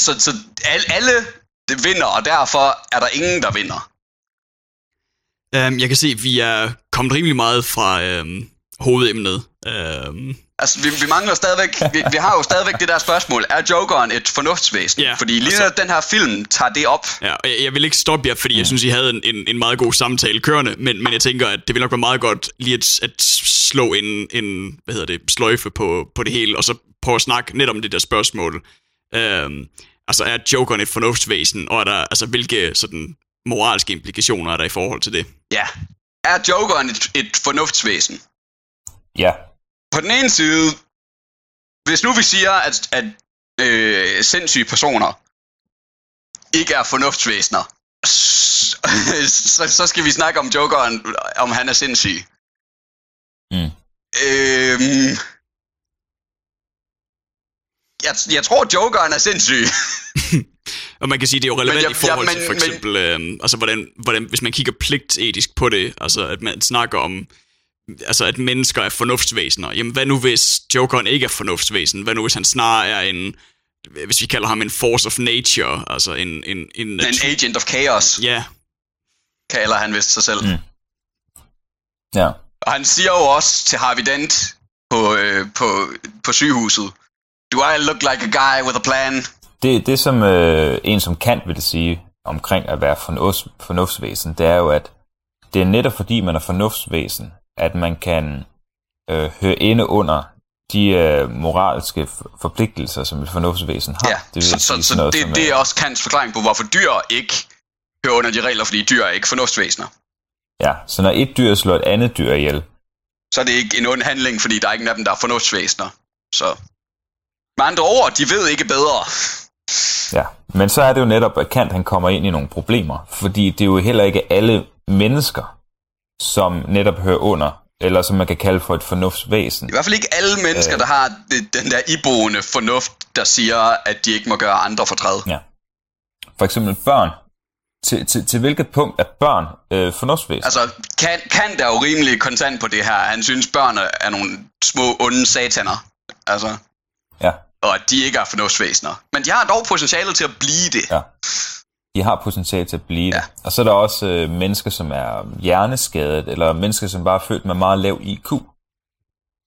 Så, så alle, alle det vinder, og derfor er der ingen, der vinder. Um, jeg kan se, at vi er kommet rimelig meget fra um, hovedemnet. Um, Altså, vi, vi mangler stadigvæk, vi, vi har jo stadigvæk det der spørgsmål, er Jokeren et fornuftsvæsen? Ja, Fordi lige altså- den her film tager det op. ja, og jeg, jeg vil ikke stoppe jer, fordi jeg synes, I havde en, en, en meget god samtale kørende, men, men jeg tænker, at det vil nok være meget godt lige at, at slå en, en hvad hedder det, sløjfe på, på det hele, og så prøve at snakke net om det der spørgsmål. Um, altså, er Jokeren et fornuftsvæsen, og er der, altså, hvilke sådan, moralske implikationer er der i forhold til det? Ja. Er Jokeren et, et fornuftsvæsen? ja, På den ene side, hvis nu vi siger, at, at øh, sindssyge personer ikke er fornuftsvæsener, så, så skal vi snakke om Jokeren, om han er sindssyg. Mm. Øhm, jeg, jeg tror, Jokeren er sindssyg. Og man kan sige, det er jo relevant Men jeg- i forhold ja, til men- for eksempel, øh, altså hvordan, hvordan, hvis man kigger pligtetisk på det, altså at man snakker om, altså at mennesker er fornuftsvæsener. Jamen hvad nu hvis Jokeren ikke er fornuftsvæsen? Hvad nu hvis han snarere er en, hvis vi kalder ham en force of nature, altså en... En, en, En agent of chaos, Ja, kalder han vist sig selv. Mm. Ja. Og han siger jo også til Harvey Dent på, øh, på, på sygehuset, Do I look like a guy with a plan? Det, det som øh, en som Kant vil sige omkring at være fornufts, fornuftsvæsen, det er jo, at det er netop fordi man er fornuftsvæsen, at man kan øh, høre inde under de øh, moralske forpligtelser, som et fornuftsvæsen har. Ja, vil så, sige så, så noget det, som, det er øh, også Kants forklaring på, hvorfor dyr ikke hører under de regler, fordi dyr er ikke fornuftsvæsener. Ja, så når et dyr slår et andet dyr ihjel, Så er det ikke en ond handling, fordi der er ikke en af dem, der er fornuftsvæsener. Så med andre ord, de ved ikke bedre. Ja, men så er det jo netop, at Kant han kommer ind i nogle problemer, fordi det er jo heller ikke alle mennesker, som netop hører under, eller som man kan kalde for et fornuftsvæsen. I hvert fald ikke alle mennesker, Øh. der har den der iboende fornuft, der siger, at de ikke må gøre andre fortræd. Ja. For eksempel børn. Til, til, til hvilket punkt er børn øh, fornuftsvæsen? Altså, kan, Kant er jo rimelig kontant på det her. Han synes, børn er nogle små, onde sataner. Altså, Ja, og at de ikke er fornuftsvæsener. Men de har dog potentialet til at blive det. ja. De har potentiale til at blive det. Ja. Og så er der også øh, mennesker, som er hjerneskadet, eller mennesker, som bare er født med meget lav IQ.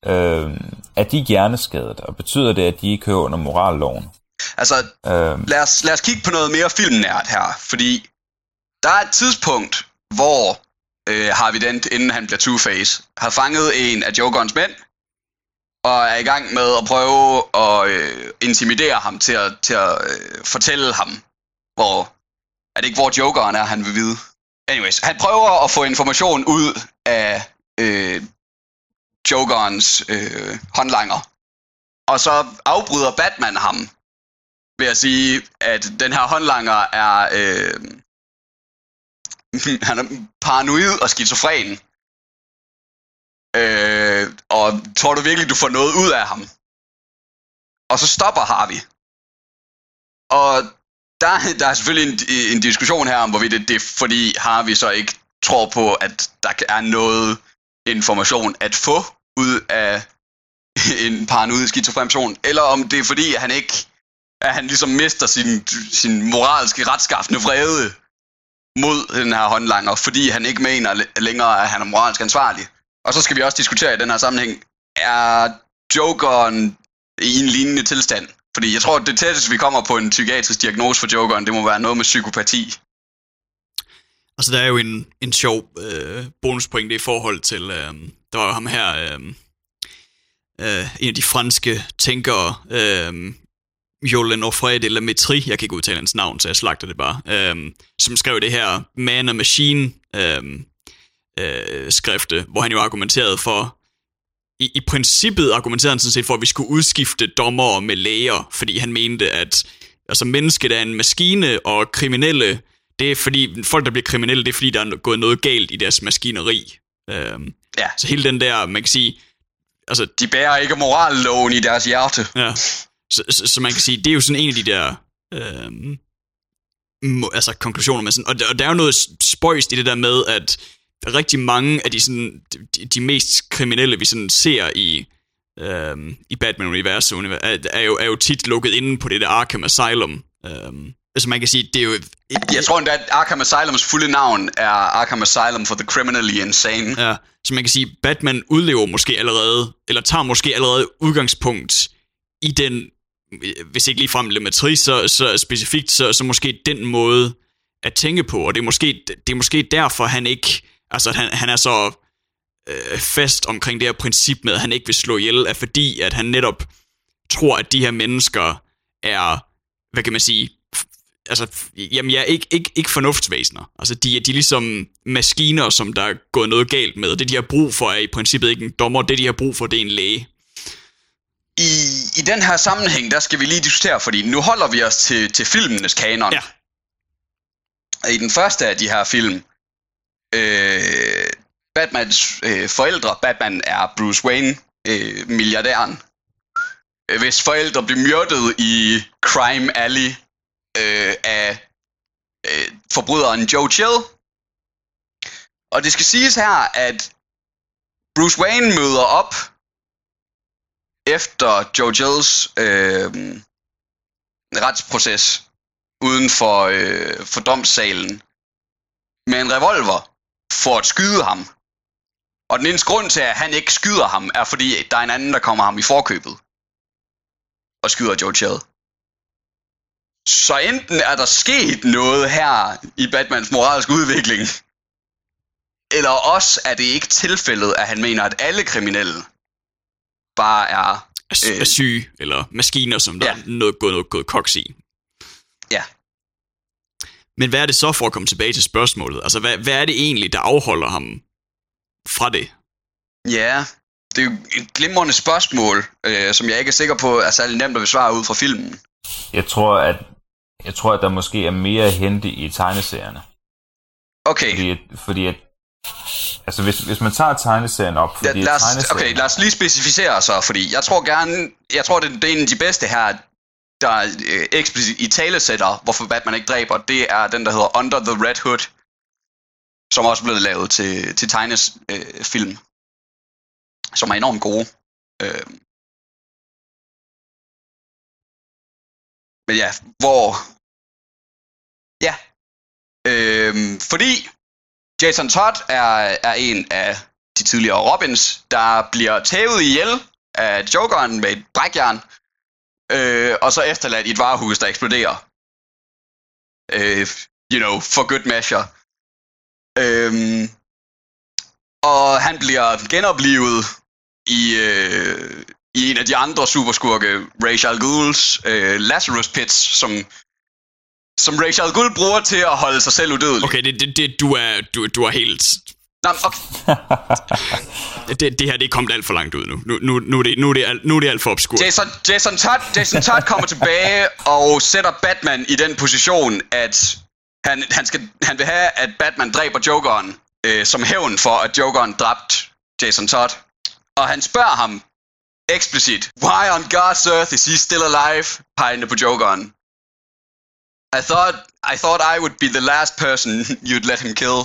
Øh, er de hjerneskadet, og betyder det, at de ikke hører under moralloven? Altså, Øh, lad os, lad os kigge på noget mere filmnært her, fordi der er et tidspunkt, hvor øh, Harvey Dent, inden han bliver Two-Face, har fanget en af Jokerens mænd, og er i gang med at prøve at øh, intimidere ham til at, til at øh, fortælle ham, hvor... Er det ikke, hvor Jokeren er, han vil vide? Anyways, han prøver at få information ud af øh, Jokerens øh, håndlanger. Og så afbryder Batman ham ved at sige, at den her håndlanger er, øh, han er paranoid og skizofren. Øh, Øh, og tror du virkelig, du får noget ud af ham? Og så stopper Harvey. Og der, der er selvfølgelig en, en diskussion her om, hvorvidt det, det er fordi Harvey så ikke tror på, at der er noget information at få ud af en paranoid skizofren person, eller om det er fordi, at han ikke at han ligesom mister sin, sin moralske retskaffende vrede mod den her håndlanger, fordi han ikke mener læ- længere, at han er moralsk ansvarlig. Og så skal vi også diskutere i den her sammenhæng, er Jokeren i en lignende tilstand? Fordi jeg tror, det tætteste, vi kommer på en psykiatrisk diagnose for Jokeren, det må være noget med psykopati. Altså, der er jo en, en sjov øh, bonuspointe i forhold til, øh, der var jo ham her, øh, øh, en af de franske tænkere, øh, Jolene Offray de la jeg kan ikke udtale hans navn, så jeg slagter det bare, øh, som skrev det her Man and Machine øh, øh, skrifte, hvor han jo argumenterede for, i, i princippet argumenterede han sådan set for, at vi skulle udskifte dommere med læger, fordi han mente, at altså, mennesket er en maskine, og kriminelle, det er fordi, folk der bliver kriminelle, det er fordi, der er gået noget galt i deres maskineri. Øhm, Ja. Så hele den der, man kan sige, altså, De bærer ikke moralloven i deres hjerte. ja, så, så, så man kan sige, det er jo sådan en af de der, øhm, altså konklusioner med sådan, og der, og der er jo noget spøjst i det der med, at rigtig mange af de, sådan, de, de mest kriminelle, vi sådan ser i, øhm, i Batman-universet, univer- er, er, jo, er jo tit lukket inde på det der Arkham Asylum. Øhm, altså man kan sige, det er jo... Jeg tror endda, at Arkham Asylums fulde navn er Arkham Asylum for the Criminally Insane. Ja, så man kan sige, Batman udlever måske allerede, eller tager måske allerede udgangspunkt i den, hvis ikke ligefrem Lemaitre, så, så specifikt, så, så måske den måde at tænke på, og det er måske, det er måske derfor, han ikke, altså at han, han er så øh, fast omkring det her princip med, at han ikke vil slå ihjel, er fordi, at han netop tror, at de her mennesker er, hvad kan man sige, altså, jamen jeg er ikke, ikke, ikke fornuftsvæsener. Altså, de, er- de er ligesom maskiner, som der er gået noget galt med. Det, de har brug for, er i princippet ikke en dommer. Det, de har brug for, det er en læge. I, I den her sammenhæng, der skal vi lige diskutere, fordi nu holder vi os til, til filmenes kanon. Ja. I den første af de her film, øh, Batmans øh, forældre, Batman er Bruce Wayne, øh, milliardæren, øh, hvis forældre blev myrdet i Crime Alley øh, af øh, forbryderen Joe Chill. Og det skal siges her, at Bruce Wayne møder op efter Joe Chills øh, retsproces uden for, øh, for domssalen med en revolver for at skyde ham. Og den eneste grund til, at han ikke skyder ham, er fordi, der er en anden, der kommer ham i forkøbet og skyder Joe Chill. Så enten er der sket noget her i Batmans moralske udvikling, eller også er det ikke tilfældet, at han mener, at alle kriminelle bare er... Er, er syge, eller maskiner, som der ja. er noget gået, noget gået koks i. Ja. Men hvad er det så for at komme tilbage til spørgsmålet? Altså, hvad, hvad er det egentlig, der afholder ham fra det? Ja, det er jo et glimrende spørgsmål, øh, som jeg ikke er sikker på er særlig nemt at besvare ud fra filmen. Jeg tror, at jeg tror, at der måske er mere at hente i tegneserierne. Okay. Fordi, fordi at, altså hvis, hvis man tager tegneserien op, fordi ja, lad os, tegneserien... Okay, lad os lige specificere så, fordi jeg tror gerne, jeg tror, det, det er en af de bedste her, der øh, eksplicit i talesætter, hvorfor Batman ikke dræber, det er den, der hedder Under the Red Hood, som også er blevet lavet til, til tegnesfilm, øh, som er enormt gode. Øh. Men ja, hvor... Ja. Øh, fordi Jason Todd er, er en af de tidligere Robins, der bliver tævet ihjel af Jokeren med et brækjern, øh, og så efterladt i et varehus, der eksploderer. Øh, you know, for good measure. Øh, og han bliver genoplevet i, øh, i en af de andre superskurke, Rachel Ghouls øh, Lazarus Pits, som, som Rachel Guld bruger til at holde sig selv udødelig. Okay, det, det, det, du, er, du, du er helt... Nå, okay. det, det her det er kommet alt for langt ud nu. Nu, nu, nu, er, det, nu, er, det, alt, nu er det alt for obskurt. Jason, Jason, Todd, Jason Todd kommer tilbage og sætter Batman i den position, at han, han, skal, han vil have, at Batman dræber Jokeren øh, som hævn for, at Jokeren dræbte Jason Todd. Og han spørger ham eksplicit, Why on God's earth is he still alive? Pegende på Jokeren. I thought, I thought I would be the last person you'd let him kill.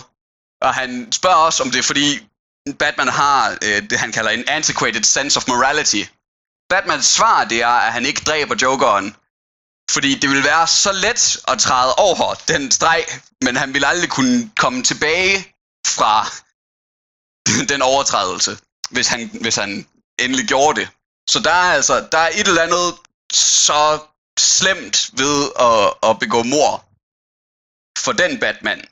Og han spørger også, om det er fordi Batman har øh, det, han kalder en antiquated sense of morality. Batmans svar, det er, at han ikke dræber Jokeren, fordi det ville være så let at træde over den streg, men han ville aldrig kunne komme tilbage fra den overtrædelse, hvis han, hvis han endelig gjorde det. Så der er altså der er et eller andet så slemt ved at, at begå mor for den Batman,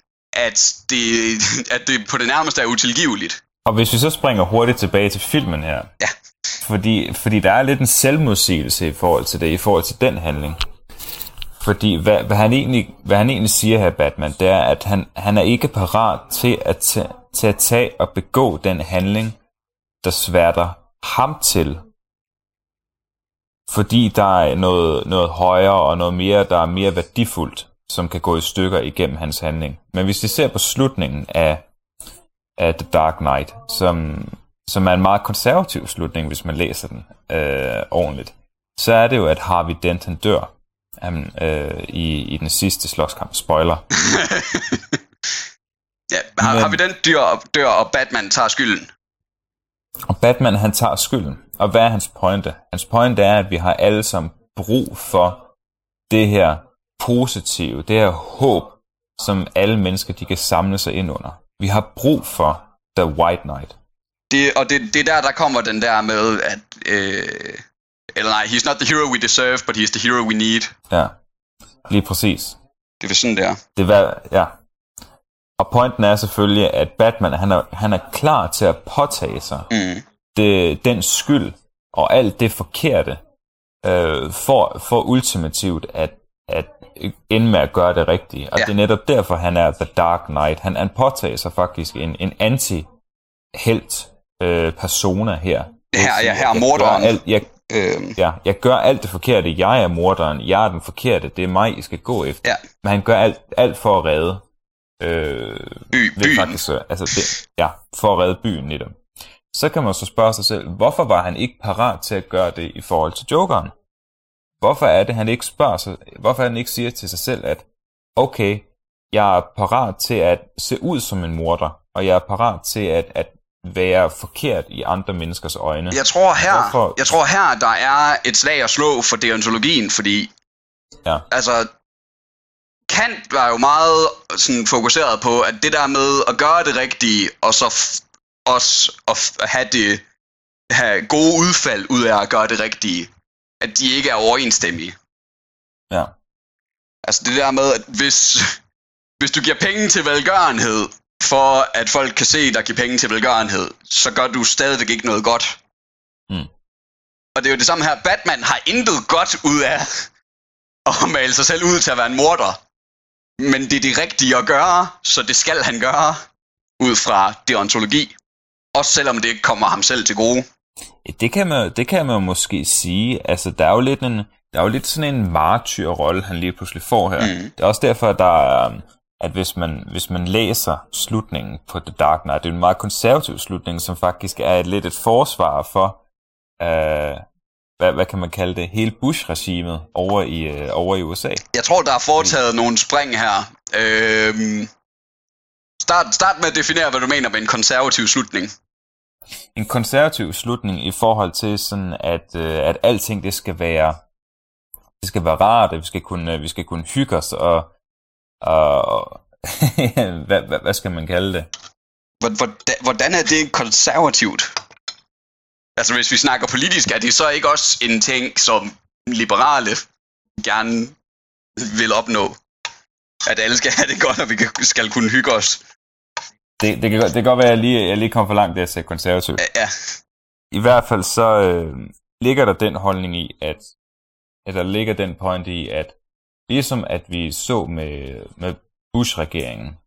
at det, at det på det nærmeste er utilgiveligt. Og hvis vi så springer hurtigt tilbage til filmen her. Ja. Fordi, fordi der er lidt en selvmodsigelse i forhold til det, i forhold til den handling. Fordi hvad, hvad, han egentlig, hvad han egentlig siger her, Batman, det er, at han, han er ikke parat til at, tage, til at tage og begå den handling, der sværter ham til. Fordi der er noget, noget højere og noget mere, der er mere værdifuldt, som kan gå i stykker igennem hans handling. Men hvis vi ser på slutningen af, af The Dark Knight, som, som er en meget konservativ slutning, hvis man læser den øh, ordentligt, så er det jo, at Harvey Dent han dør um, øh, i, i den sidste slåskamp. Spoiler. ja, har, Men, har vi den dyr, dør, og Batman tager skylden? Og Batman, han tager skylden. Og hvad er hans pointe? Hans pointe er, at vi har alle sammen brug for det her positive, det her håb, som alle mennesker de kan samle sig ind under. Vi har brug for The White Knight. Det, og det, det er der, der kommer den der med, at øh, eller nej, he's not the hero we deserve, but he's the hero we need. Ja, lige præcis. Det er sådan, det er. Det er, ja. Og pointen er selvfølgelig, at Batman, han er, han er klar til at påtage sig mm. det, den skyld og alt det forkerte, øh, for, for ultimativt at, at ende med at gøre det rigtige. Og ja. det er netop derfor, han er The Dark Knight. Han, han påtager sig faktisk en, en anti-helt øh, persona her. Her, ja, her er morderen. Alt, jeg, Øhm. Ja, jeg gør alt det forkerte. Jeg er morderen. Jeg er den forkerte. Det er mig, I skal gå efter. Ja. Men han gør alt, alt for at redde. Øh, By, byen. Faktisk, altså det, ja, for at redde byen i dem. Så kan man så spørge sig selv, hvorfor var han ikke parat til at gøre det i forhold til Jokeren? Hvorfor er det, han ikke spørger sig, hvorfor han ikke siger til sig selv, at okay, jeg er parat til at se ud som en morder, og jeg er parat til at, at være forkert i andre menneskers øjne. Jeg tror her, Hvorfor? jeg tror her, der er et slag at slå for deontologien, fordi ja. altså, Kant var jo meget sådan, fokuseret på, at det der med at gøre det rigtige, og så også at have det have gode udfald ud af at gøre det rigtige, at de ikke er overensstemmige. Ja. Altså det der med, at hvis, hvis du giver penge til velgørenhed, for at folk kan se dig give penge til velgørenhed, så gør du stadigvæk ikke noget godt. Mm. Og det er jo det samme her. Batman har intet godt ud af at male sig selv ud til at være en morder. Men det er det rigtige at gøre, så det skal han gøre ud fra deontologi. Også selvom det ikke kommer ham selv til gode. Det kan man, det kan man måske sige. Altså, der er jo lidt, en, der er jo lidt sådan en martyrrolle, han lige pludselig får her. Mm. Det er også derfor, at der er, at hvis man, hvis man læser slutningen på The Dark Knight, det er en meget konservativ slutning, som faktisk er et, lidt et forsvar for, øh, hvad, hvad kan man kalde det, hele Bush-regimet over i, øh, over i USA. Jeg tror, der er foretaget nogle spring her. Øh, start, start med at definere, hvad du mener med en konservativ slutning. En konservativ slutning i forhold til sådan, at, øh, at alting det skal være det skal være rart, at vi skal kunne, øh, vi skal kunne hygge os, og og hvad, hvad, hvad skal man kalde det? Hvordan er det konservativt? Altså hvis vi snakker politisk, er det så ikke også en ting, som liberale gerne vil opnå? At alle skal have det godt, og vi skal kunne hygge os? Det, det, kan, det kan godt være, at jeg lige, jeg lige kom for langt det at sige konservativt. Ja. I hvert fald så øh, ligger der den holdning i, at, at der ligger den point i, at ligesom at vi så med, med Bush-regeringen,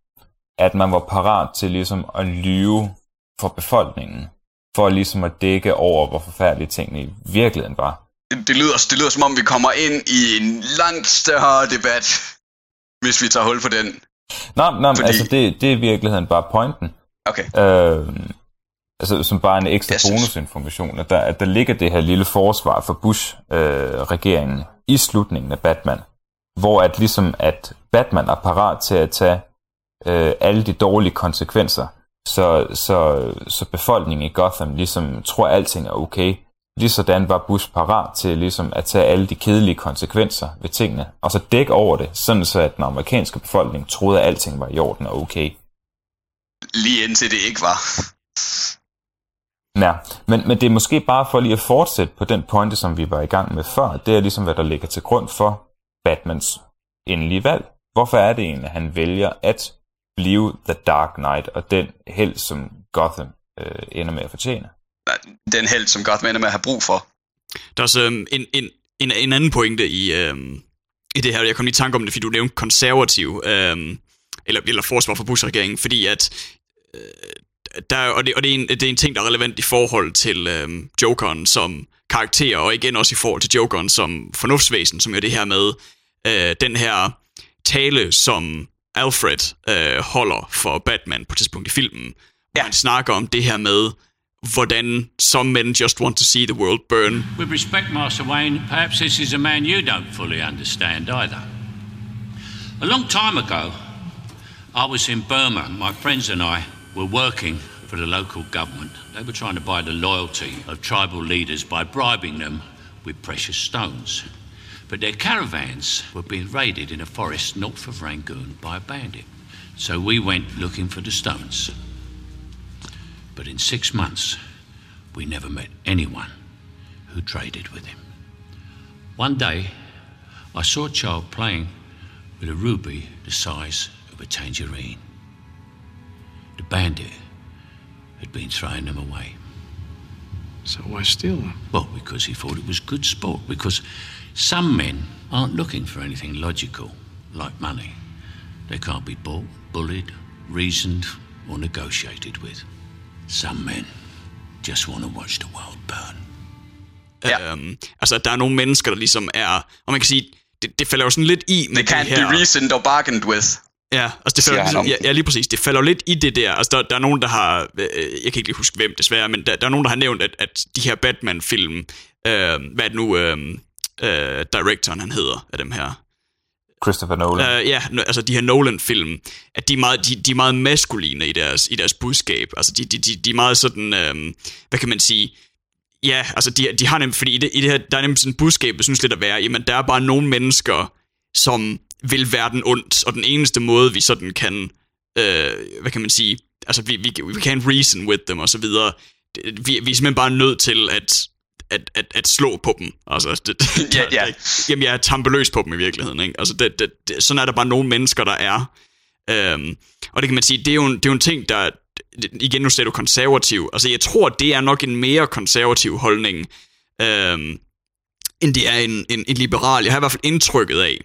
at man var parat til ligesom at lyve for befolkningen, for ligesom at dække over, hvor forfærdelige tingene i virkeligheden var. Det, det, lyder, det lyder som om, vi kommer ind i en langt større debat, hvis vi tager hul på den. Nej, nej Fordi... altså det, det er i virkeligheden bare pointen. Okay. Øh, altså som bare en ekstra yes. bonusinformation, at der, at der ligger det her lille forsvar for Bush-regeringen øh, i slutningen af Batman, hvor at ligesom at Batman er parat til at tage øh, alle de dårlige konsekvenser, så, så, så befolkningen i Gotham ligesom tror, at alting er okay. Ligesådan var Bush parat til ligesom at tage alle de kedelige konsekvenser ved tingene, og så dække over det, sådan så at den amerikanske befolkning troede, at alting var i orden og okay. Lige indtil det ikke var. Ja, men, men det er måske bare for lige at fortsætte på den pointe, som vi var i gang med før. Det er ligesom, hvad der ligger til grund for Batmans endelige valg. Hvorfor er det egentlig, at han vælger at blive The Dark Knight og den held, som Gotham øh, ender med at fortjene? Den held, som ender med at have brug for. Der er så um, en, en, en, en anden pointe i, øhm, i det her. Jeg kom lige i tanke om det, fordi du nævnte konservativ, øhm, eller, eller forsvar for Bush-regeringen, fordi at øh, der, og, det, og det, er en, det er en ting, der er relevant i forhold til øhm, Jokeren som karakter, og igen også i forhold til Jokeren som fornuftsvæsen, som er det her med øh, den her tale, som Alfred øh, holder for Batman på et tidspunkt i filmen, ja. han snakker om det her med, hvordan some men just want to see the world burn. With respect, Master Wayne, perhaps this is a man you don't fully understand either. A long time ago, I was in Burma. My friends and I were working for the local government. They were trying to buy the loyalty of tribal leaders by bribing them with precious stones. But their caravans were being raided in a forest north of Rangoon by a bandit. So we went looking for the stones. But in six months, we never met anyone who traded with him. One day, I saw a child playing with a ruby the size of a tangerine. The bandit had been throwing them away. So why steal them? Well, because he thought it was good sport. Because some men aren't looking for anything logical, like money. They can't be bought, bullied, reasoned, or negotiated with. Some men just want to watch the world burn. Ja. Øhm, altså, der er nogle mennesker, der ligesom er... Og man kan sige, det, det falder jo sådan lidt i med They can't det her. be reasoned or bargained with. Ja, altså det falder, ligesom, ja, ja, lige præcis. Det falder lidt i det der. Altså der, der er nogen, der har... Øh, jeg kan ikke lige huske, hvem desværre, men der, der er nogen, der har nævnt, at, at de her Batman-film... Øh, hvad er det nu... Øh, øh, directoren han hedder af dem her. Christopher Nolan. Uh, ja, altså de her Nolan-film, at de er meget, de, de er meget maskuline i deres, i deres budskab. Altså de, de, de, de er meget sådan, øhm, hvad kan man sige, ja, altså de, de har nemlig, fordi i det, i det her, der er nemlig sådan et budskab, jeg synes lidt at være, jamen der er bare nogle mennesker, som vil verden ondt, og den eneste måde, vi sådan kan, øh, hvad kan man sige, altså vi, vi, vi can't reason with them, og så videre. Vi, vi er simpelthen bare nødt til at, at, at, at slå på dem. Altså, det, det, Ja, ja. Det, jamen, jeg er tampeløs på dem i virkeligheden. Ikke? Altså, det, det, det, sådan er der bare nogle mennesker, der er. Øhm, og det kan man sige, det er jo en, det er jo en ting, der... Igen, nu ser du konservativ. Altså, jeg tror, det er nok en mere konservativ holdning, øhm, end det er en, en, en liberal. Jeg har i hvert fald indtrykket af,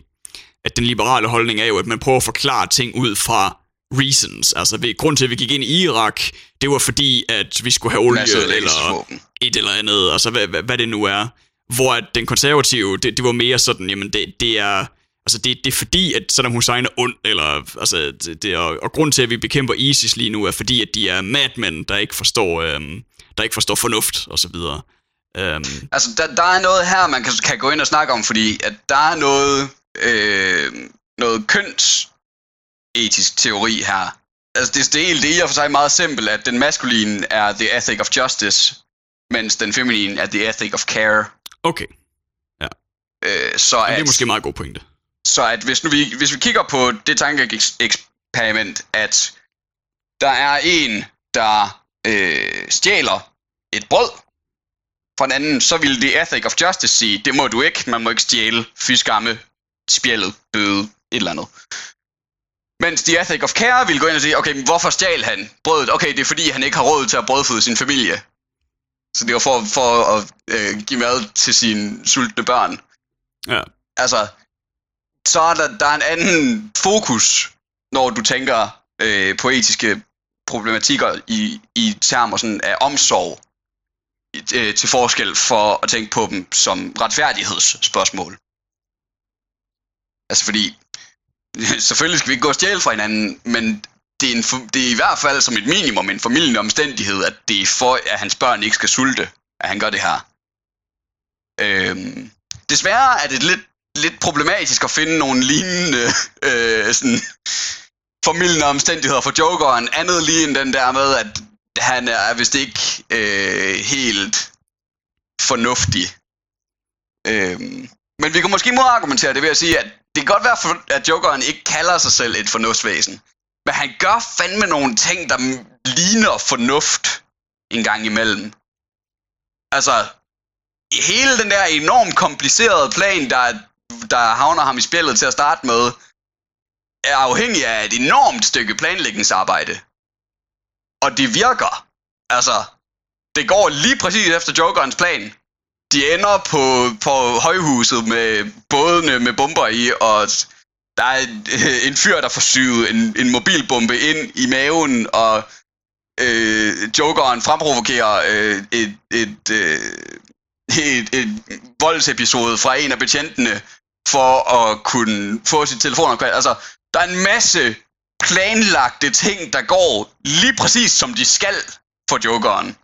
at den liberale holdning er jo, at man prøver at forklare ting ud fra reasons. Altså, ved, grund til, at vi gik ind i Irak, det var fordi, at vi skulle have olie, eller et eller andet, altså hvad, hvad, hvad det nu er. Hvor at den konservative, det, det var mere sådan, jamen det, det er, altså det, det er fordi, at Saddam Hussein er ond, eller, altså, det, det er, og grund til, at vi bekæmper ISIS lige nu, er fordi, at de er madmen, der ikke forstår, øhm, der ikke forstår fornuft, og så videre. Øhm, Altså, der, der er noget her, man kan, kan gå ind og snakke om, fordi at der er noget, øh, noget kønsetisk teori her. Altså, det, det, er, det er i og for sig meget simpelt, at den maskuline er the ethic of justice, mens den feminine er the ethic of care. okay, Øh, så Men at, det er måske meget god pointe. Så at hvis, nu vi, hvis vi kigger på det tankeeksperiment, at der er en, der øh, stjæler et brød fra en anden, så vil det ethic of justice sige, det må du ikke, man må ikke stjæle, fyskamme, spjældet, bøde, et eller andet. Mens the ethic of care vil gå ind og sige, okay, men hvorfor stjal han brødet? Okay, det er fordi, han ikke har råd til at brødføde sin familie. Så det var for, for at øh, give mad til sine sultne børn Ja. altså, så er der, der er en anden fokus, når du tænker øh, på etiske problematikker i, i termer sådan af omsorg, øh, til forskel for at tænke på dem som retfærdighedsspørgsmål. Altså fordi, selvfølgelig skal vi ikke gå og stjæle fra hinanden, men det er, en, det er i hvert fald som et minimum en familien omstændighed, at det er for, at hans børn ikke skal sulte, at han gør det her. Øhm, desværre er det lidt, lidt problematisk at finde nogle lignende øh, sådan, formidlende omstændigheder for Jokeren, andet lige end den der med, at han er vist ikke øh, helt fornuftig. Øhm, men vi kan måske modargumentere det ved at sige, at det kan godt være, at Jokeren ikke kalder sig selv et fornuftsvæsen. Men han gør fandme nogle ting, der ligner fornuft en gang imellem. Altså, hele den der enormt komplicerede plan, der, der havner ham i spillet til at starte med, er afhængig af et enormt stykke planlægningsarbejde. Og det virker. Altså, det går lige præcis efter Jokerens plan. De ender på, på højhuset med bådene med bomber i, og der er en, en fyr, der får syet en, en mobilbombe ind i maven, og øh, Jokeren fremprovokerer øh, et, et, øh, et, et voldsepisode fra en af betjentene for at kunne få sit telefonopkald. Altså, der er en masse planlagte ting, der går lige præcis som de skal for Jokeren.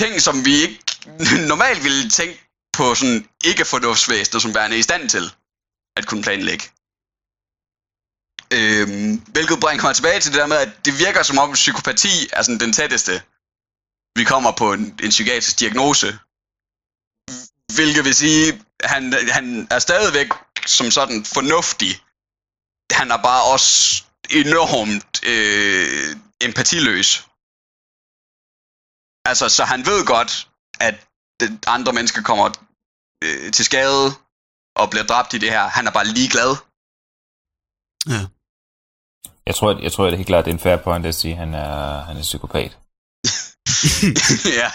Ting, som vi ikke normalt ville tænke på sådan ikke fornuftsvæsenet som værende i stand til at kunne planlægge. Øhm, hvilket bringer mig tilbage til det der med, at det virker som om psykopati er sådan den tætteste, vi kommer på en, en psykiatrisk diagnose. Hvilket vil sige, han, han er stadigvæk som sådan fornuftig. Han er bare også enormt øh, empatiløs. Altså, så han ved godt, at andre mennesker kommer øh, til skade og bliver dræbt i det her. Han er bare ligeglad. Ja. Jeg tror, jeg tror, at det er helt klart, det er en fair point at sige, at han er, han er psykopat. ja.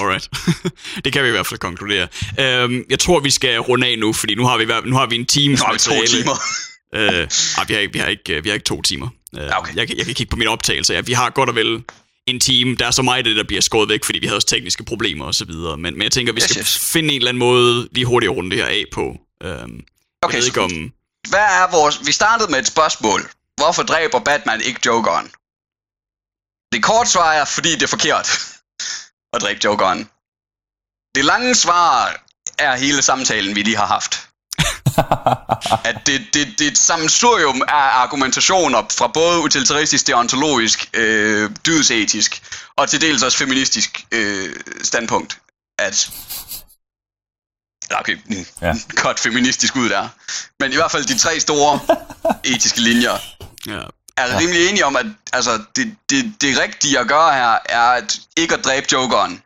Alright. det kan vi i hvert fald konkludere. Øhm, jeg tror, vi skal runde af nu, fordi nu har vi, nu har vi en time. Nu har vi to timer. Øh, ej, vi har ikke, vi har ikke, øh, vi har ikke to timer. Øh, okay. jeg, kan- jeg kan kigge på min optagelse. Ja, vi har godt og vel en time. Der er så meget af det, der bliver skåret væk, fordi vi havde også tekniske problemer og så videre. Men, men jeg tænker, vi skal Yes, yes. finde en eller anden måde lige hurtigt at runde det her af på. Øhm, Okay, jeg ved ikke om... Hvad er vores... Vi startede med et spørgsmål. Hvorfor dræber Batman ikke Jokeren? Det korte svar er, fordi det er forkert at dræbe Jokeren. Det lange svar er hele samtalen, vi lige har haft. At det, det, det er et sammensurium af argumentationer fra både utilitaristisk, deontologisk, øh, dydsetisk og til dels også feministisk øh, standpunkt. At Okay, ja. godt feministisk ud der. Men i hvert fald de tre store etiske linjer ja. er rimelig enige om, at altså, det, det, det rigtige at gøre her er at ikke at dræbe jokeren.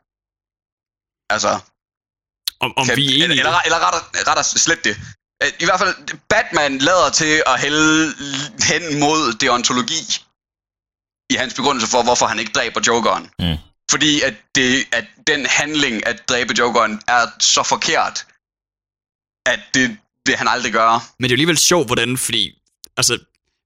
Altså, om, om kan, vi er enige eller, eller, eller rettere, rettere slet det. I hvert fald, Batman lader til at hælde hen mod deontologi i hans begrundelse for, hvorfor han ikke dræber Jokeren. Mm. Fordi at, det, at den handling at dræbe Jokeren er så forkert, at det vil han aldrig gøre. Men det er alligevel sjovt, hvordan, fordi altså,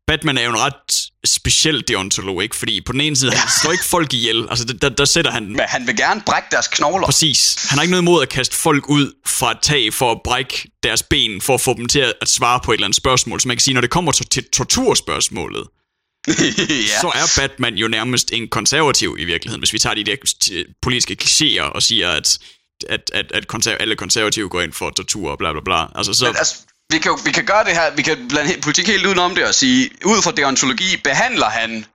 Batman er jo en ret speciel deontolog, ikke? Fordi på den ene side, ja. han slår ikke folk ihjel. Altså, der, der sætter han... Men han vil gerne brække deres knogler. Præcis. Han har ikke noget imod at kaste folk ud fra et tag for at brække deres ben, for at få dem til at svare på et eller andet spørgsmål. Så man kan sige, når det kommer til torturspørgsmålet, ja. så er Batman jo nærmest en konservativ i virkeligheden, hvis vi tager de der politiske klichéer og siger, at at, at, at konserv- alle konservative går ind for tortur og bla bla bla. Altså, så... Men, altså, vi kan, vi kan gøre det her, vi kan blande politik helt udenom det og sige, ud fra deontologi, behandler han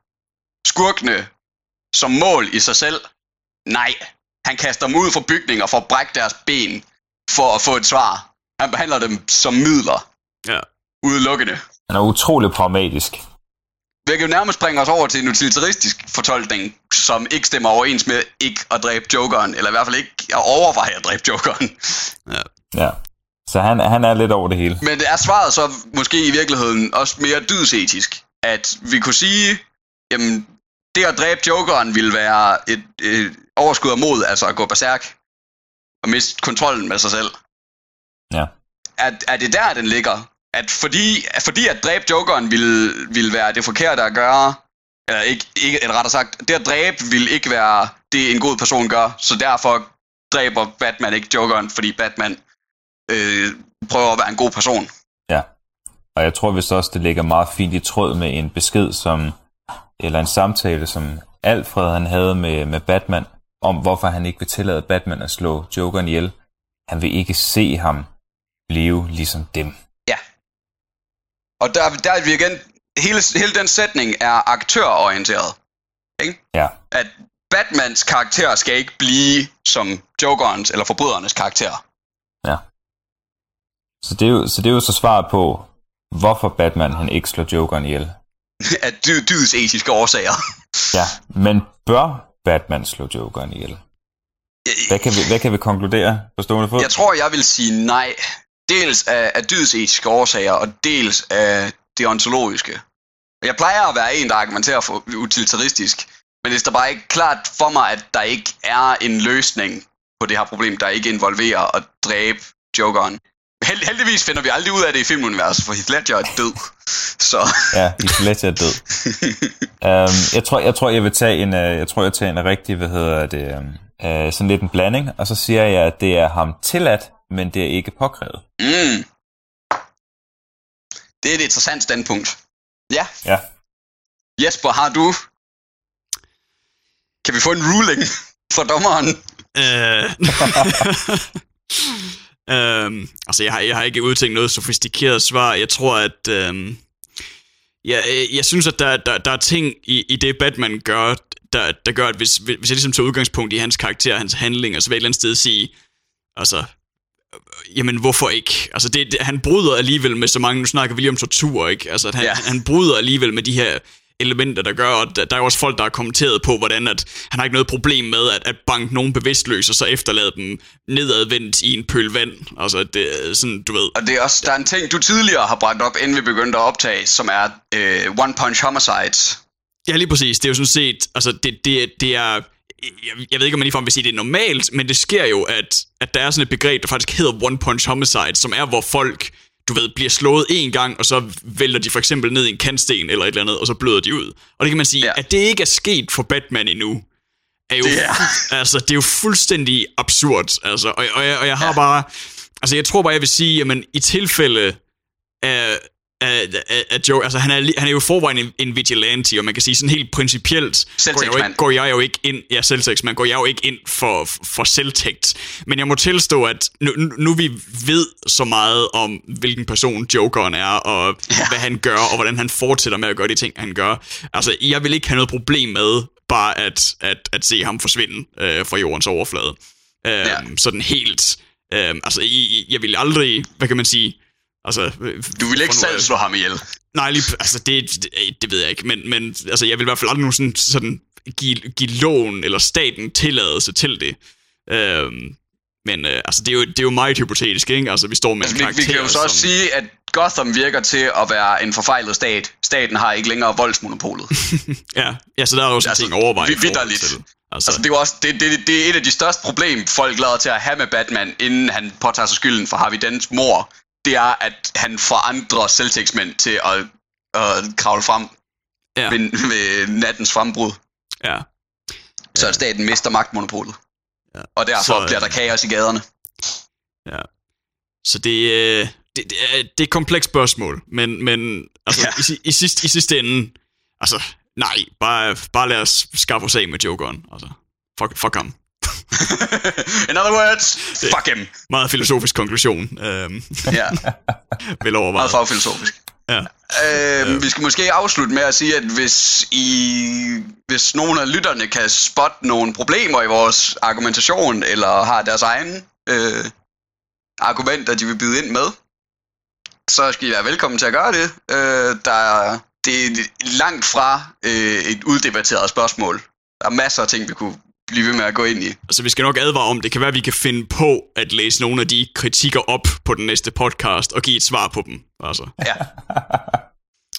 skurkene som mål i sig selv? Nej. Han kaster dem ud fra bygninger for at brække deres ben for at få et svar. Han behandler dem som midler. Ja. Udelukkende. Han er utrolig pragmatisk. Det kan jo nærmest bringe os over til en utilitaristisk fortolkning, som ikke stemmer overens med ikke at dræbe jokeren, eller i hvert fald ikke at overveje at dræbe jokeren. Ja. ja. Så han, han er lidt over det hele. Men er svaret så måske i virkeligheden også mere dydsetisk? At vi kunne sige, jamen, det at dræbe jokeren ville være et, et overskud af mod, altså at gå berserk og miste kontrollen med sig selv. Ja. Er, er det der, den ligger? At fordi, fordi at dræbe jokeren ville, ville være det forkerte at gøre, eller, ikke, ikke, eller rettere sagt, det at dræbe vil ikke være det, en god person gør, så derfor dræber Batman ikke jokeren, fordi Batman øh, prøver at være en god person. Ja, og jeg tror vist også, det ligger meget fint i tråd med en besked, som, eller en samtale, som Alfred han havde med, med Batman, om hvorfor han ikke vil tillade Batman at slå Jokeren ihjel. Han vil ikke se ham blive ligesom dem. Ja. Og der, der er vi igen, hele, hele den sætning er aktørorienteret. Ikke? Ja. At Batmans karakter skal ikke blive som Jokerens eller forbrydernes karakter. Ja. Så det, er jo, så det er jo så svaret på, hvorfor Batman han ikke slår Jokeren ihjel. Af dy- dyds etiske årsager. ja, men bør Batman slå Jokeren ihjel? Hvad kan vi, hvad kan vi konkludere på stående fod? Jeg tror, jeg vil sige nej. Dels af, af dyds etiske årsager, og dels af deontologiske. Jeg plejer at være en, der argumenterer for utilitaristisk, men det er bare ikke klart for mig, at der ikke er en løsning på det her problem, der ikke involverer at dræbe Jokeren. Held, heldigvis finder vi aldrig ud af det i filmuniverset, for Heath Ledger er død. Så. ja, Heath Ledger er død. um, jeg, tror, jeg tror, jeg vil tage en, uh, jeg tror, jeg tager en rigtig, hvad hedder det, um, uh, sådan lidt en blanding, og så siger jeg, at det er ham tilladt, men det er ikke påkrævet. Mm. Det er et interessant standpunkt. Ja. Ja. Jesper, har du... Kan vi få en ruling for dommeren? Øh... øhm, altså, jeg har, jeg har ikke udtænkt noget sofistikeret svar. Jeg tror, at... Øhm, jeg, jeg synes, at der, der, der er ting i, i det, Batman gør, der, der gør, at hvis, hvis jeg ligesom tager udgangspunkt i hans karakter og hans handlinger, så vil jeg et eller andet sted sige, altså, jamen hvorfor ikke? Altså det, det, han bryder alligevel med så mange, nu snakker om tortur, ikke? Altså at han, ja. han bryder alligevel med de her elementer, der gør, at der er også folk, der har kommenteret på, hvordan at han har ikke noget problem med at, at banke nogen bevidstløs, og så efterlade dem nedadvendt i en pøl vand. Altså, det er sådan, du ved... Og det er også, der er en ting, du tidligere har bragt op, inden vi begyndte at optage, som er øh, One Punch Homicides. Ja, lige præcis. Det er jo sådan set, altså, det, det, det er jeg, jeg ved ikke, om man ligefrem vil sige, det er normalt, men det sker jo, at, at der er sådan et begreb, der faktisk hedder one punch homicide, som er, hvor folk, du ved, bliver slået en gang, og så vælter de for eksempel ned i en kantsten eller et eller andet, og så bløder de ud. Og det kan man sige, ja. at det ikke er sket for Batman endnu, er jo, det er. altså, det er jo fuldstændig absurd. Altså, og, og, jeg, og jeg har ja. bare, altså jeg tror bare, jeg vil sige, jamen i tilfælde af, af, af, af Joe, altså han er, han er jo forvejen en, en vigilante, og man kan sige sådan helt principielt, går jeg, jo ikke, går jeg jo ikke ind, ja, selvtægt, man går jeg jo ikke ind for, for selvtægt. Men jeg må tilstå, at nu, nu vi ved så meget om, hvilken person Jokeren er, og ja. hvad han gør, og hvordan han fortsætter med at gøre de ting, han gør. Altså, jeg vil ikke have noget problem med bare at, at, at se ham forsvinde øh, fra jordens overflade. Øh, ja. Sådan helt... Øh, altså, jeg vil aldrig, hvad kan man sige, Altså, du vil ikke selv slå ham ihjel? Nej, lige, altså det, det, det ved jeg ikke, men, men altså, jeg vil i hvert fald aldrig nogen sådan, sådan give, give lån eller staten tilladelse til det. Øhm, men øh, altså, det, er jo, det er jo meget hypotetisk, ikke? Altså, vi står med altså, vi, vi kan jo så også som... sige, at Gotham virker til at være en forfejlet stat. Staten har ikke længere voldsmonopolet. ja, ja, så der er jo også altså, ting overvejet. Vi, lidt. Altså. altså, det, er også, det, det, det er et af de største problemer, folk lader til at have med Batman, inden han påtager sig skylden for Harvey Dents mor det er, at han får andre selvtægtsmænd til at, at kravle frem ja. ved, ved nattens frembrud. Ja. Så ja. staten mister magtmonopolet. Ja. Og derfor så, bliver der kaos i gaderne. Ja. Så det, øh, det, det, er, det er et komplekst spørgsmål, men, men altså, ja. i, i, sidste, i sidste ende, altså, nej, bare, bare lad os skaffe os af med Jokeren. Altså, fuck, fuck ham. In other words, fuck him. Meget filosofisk konklusion. Øhm, ja. Vel overvejet. Meget fagfilosofisk. Ja. Øhm, ja. Vi skal måske afslutte med at sige, at hvis, I, hvis nogen af lytterne kan spotte nogle problemer i vores argumentation, eller har deres egne øh, argumenter, de vil byde ind med, så skal I være velkommen til at gøre det. Øh, der, det er langt fra øh, et uddebatteret spørgsmål. Der er masser af ting, vi kunne blive ved med at gå ind i. Altså, vi skal nok advare om, det kan være, at vi kan finde på at læse nogle af de kritikker op på den næste podcast og give et svar på dem. Altså. Ja.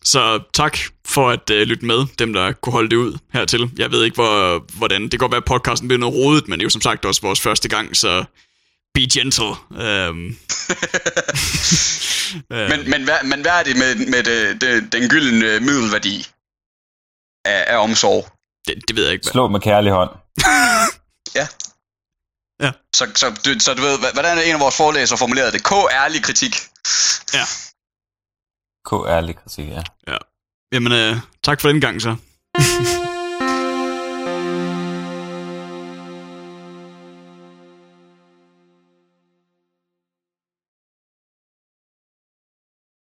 Så tak for at uh, lytte med, dem der kunne holde det ud hertil. Jeg ved ikke, hvor, hvordan. Det kan godt være, at podcasten bliver noget rodet, men det er jo som sagt også vores første gang, så be gentle. Um. men, men, hvad, men hvad er det med, med det, det, den gyldne middelværdi af, af omsorg? Det, det ved jeg ikke. Slå med kærlig hånd. Ja. Ja. Så, så, du, så du ved, hvordan er en af vores forelæsere formuleret det? K-ærlig kritik. Ja. K-ærlig kritik, ja. Ja. Jamen, øh, tak for den gang så.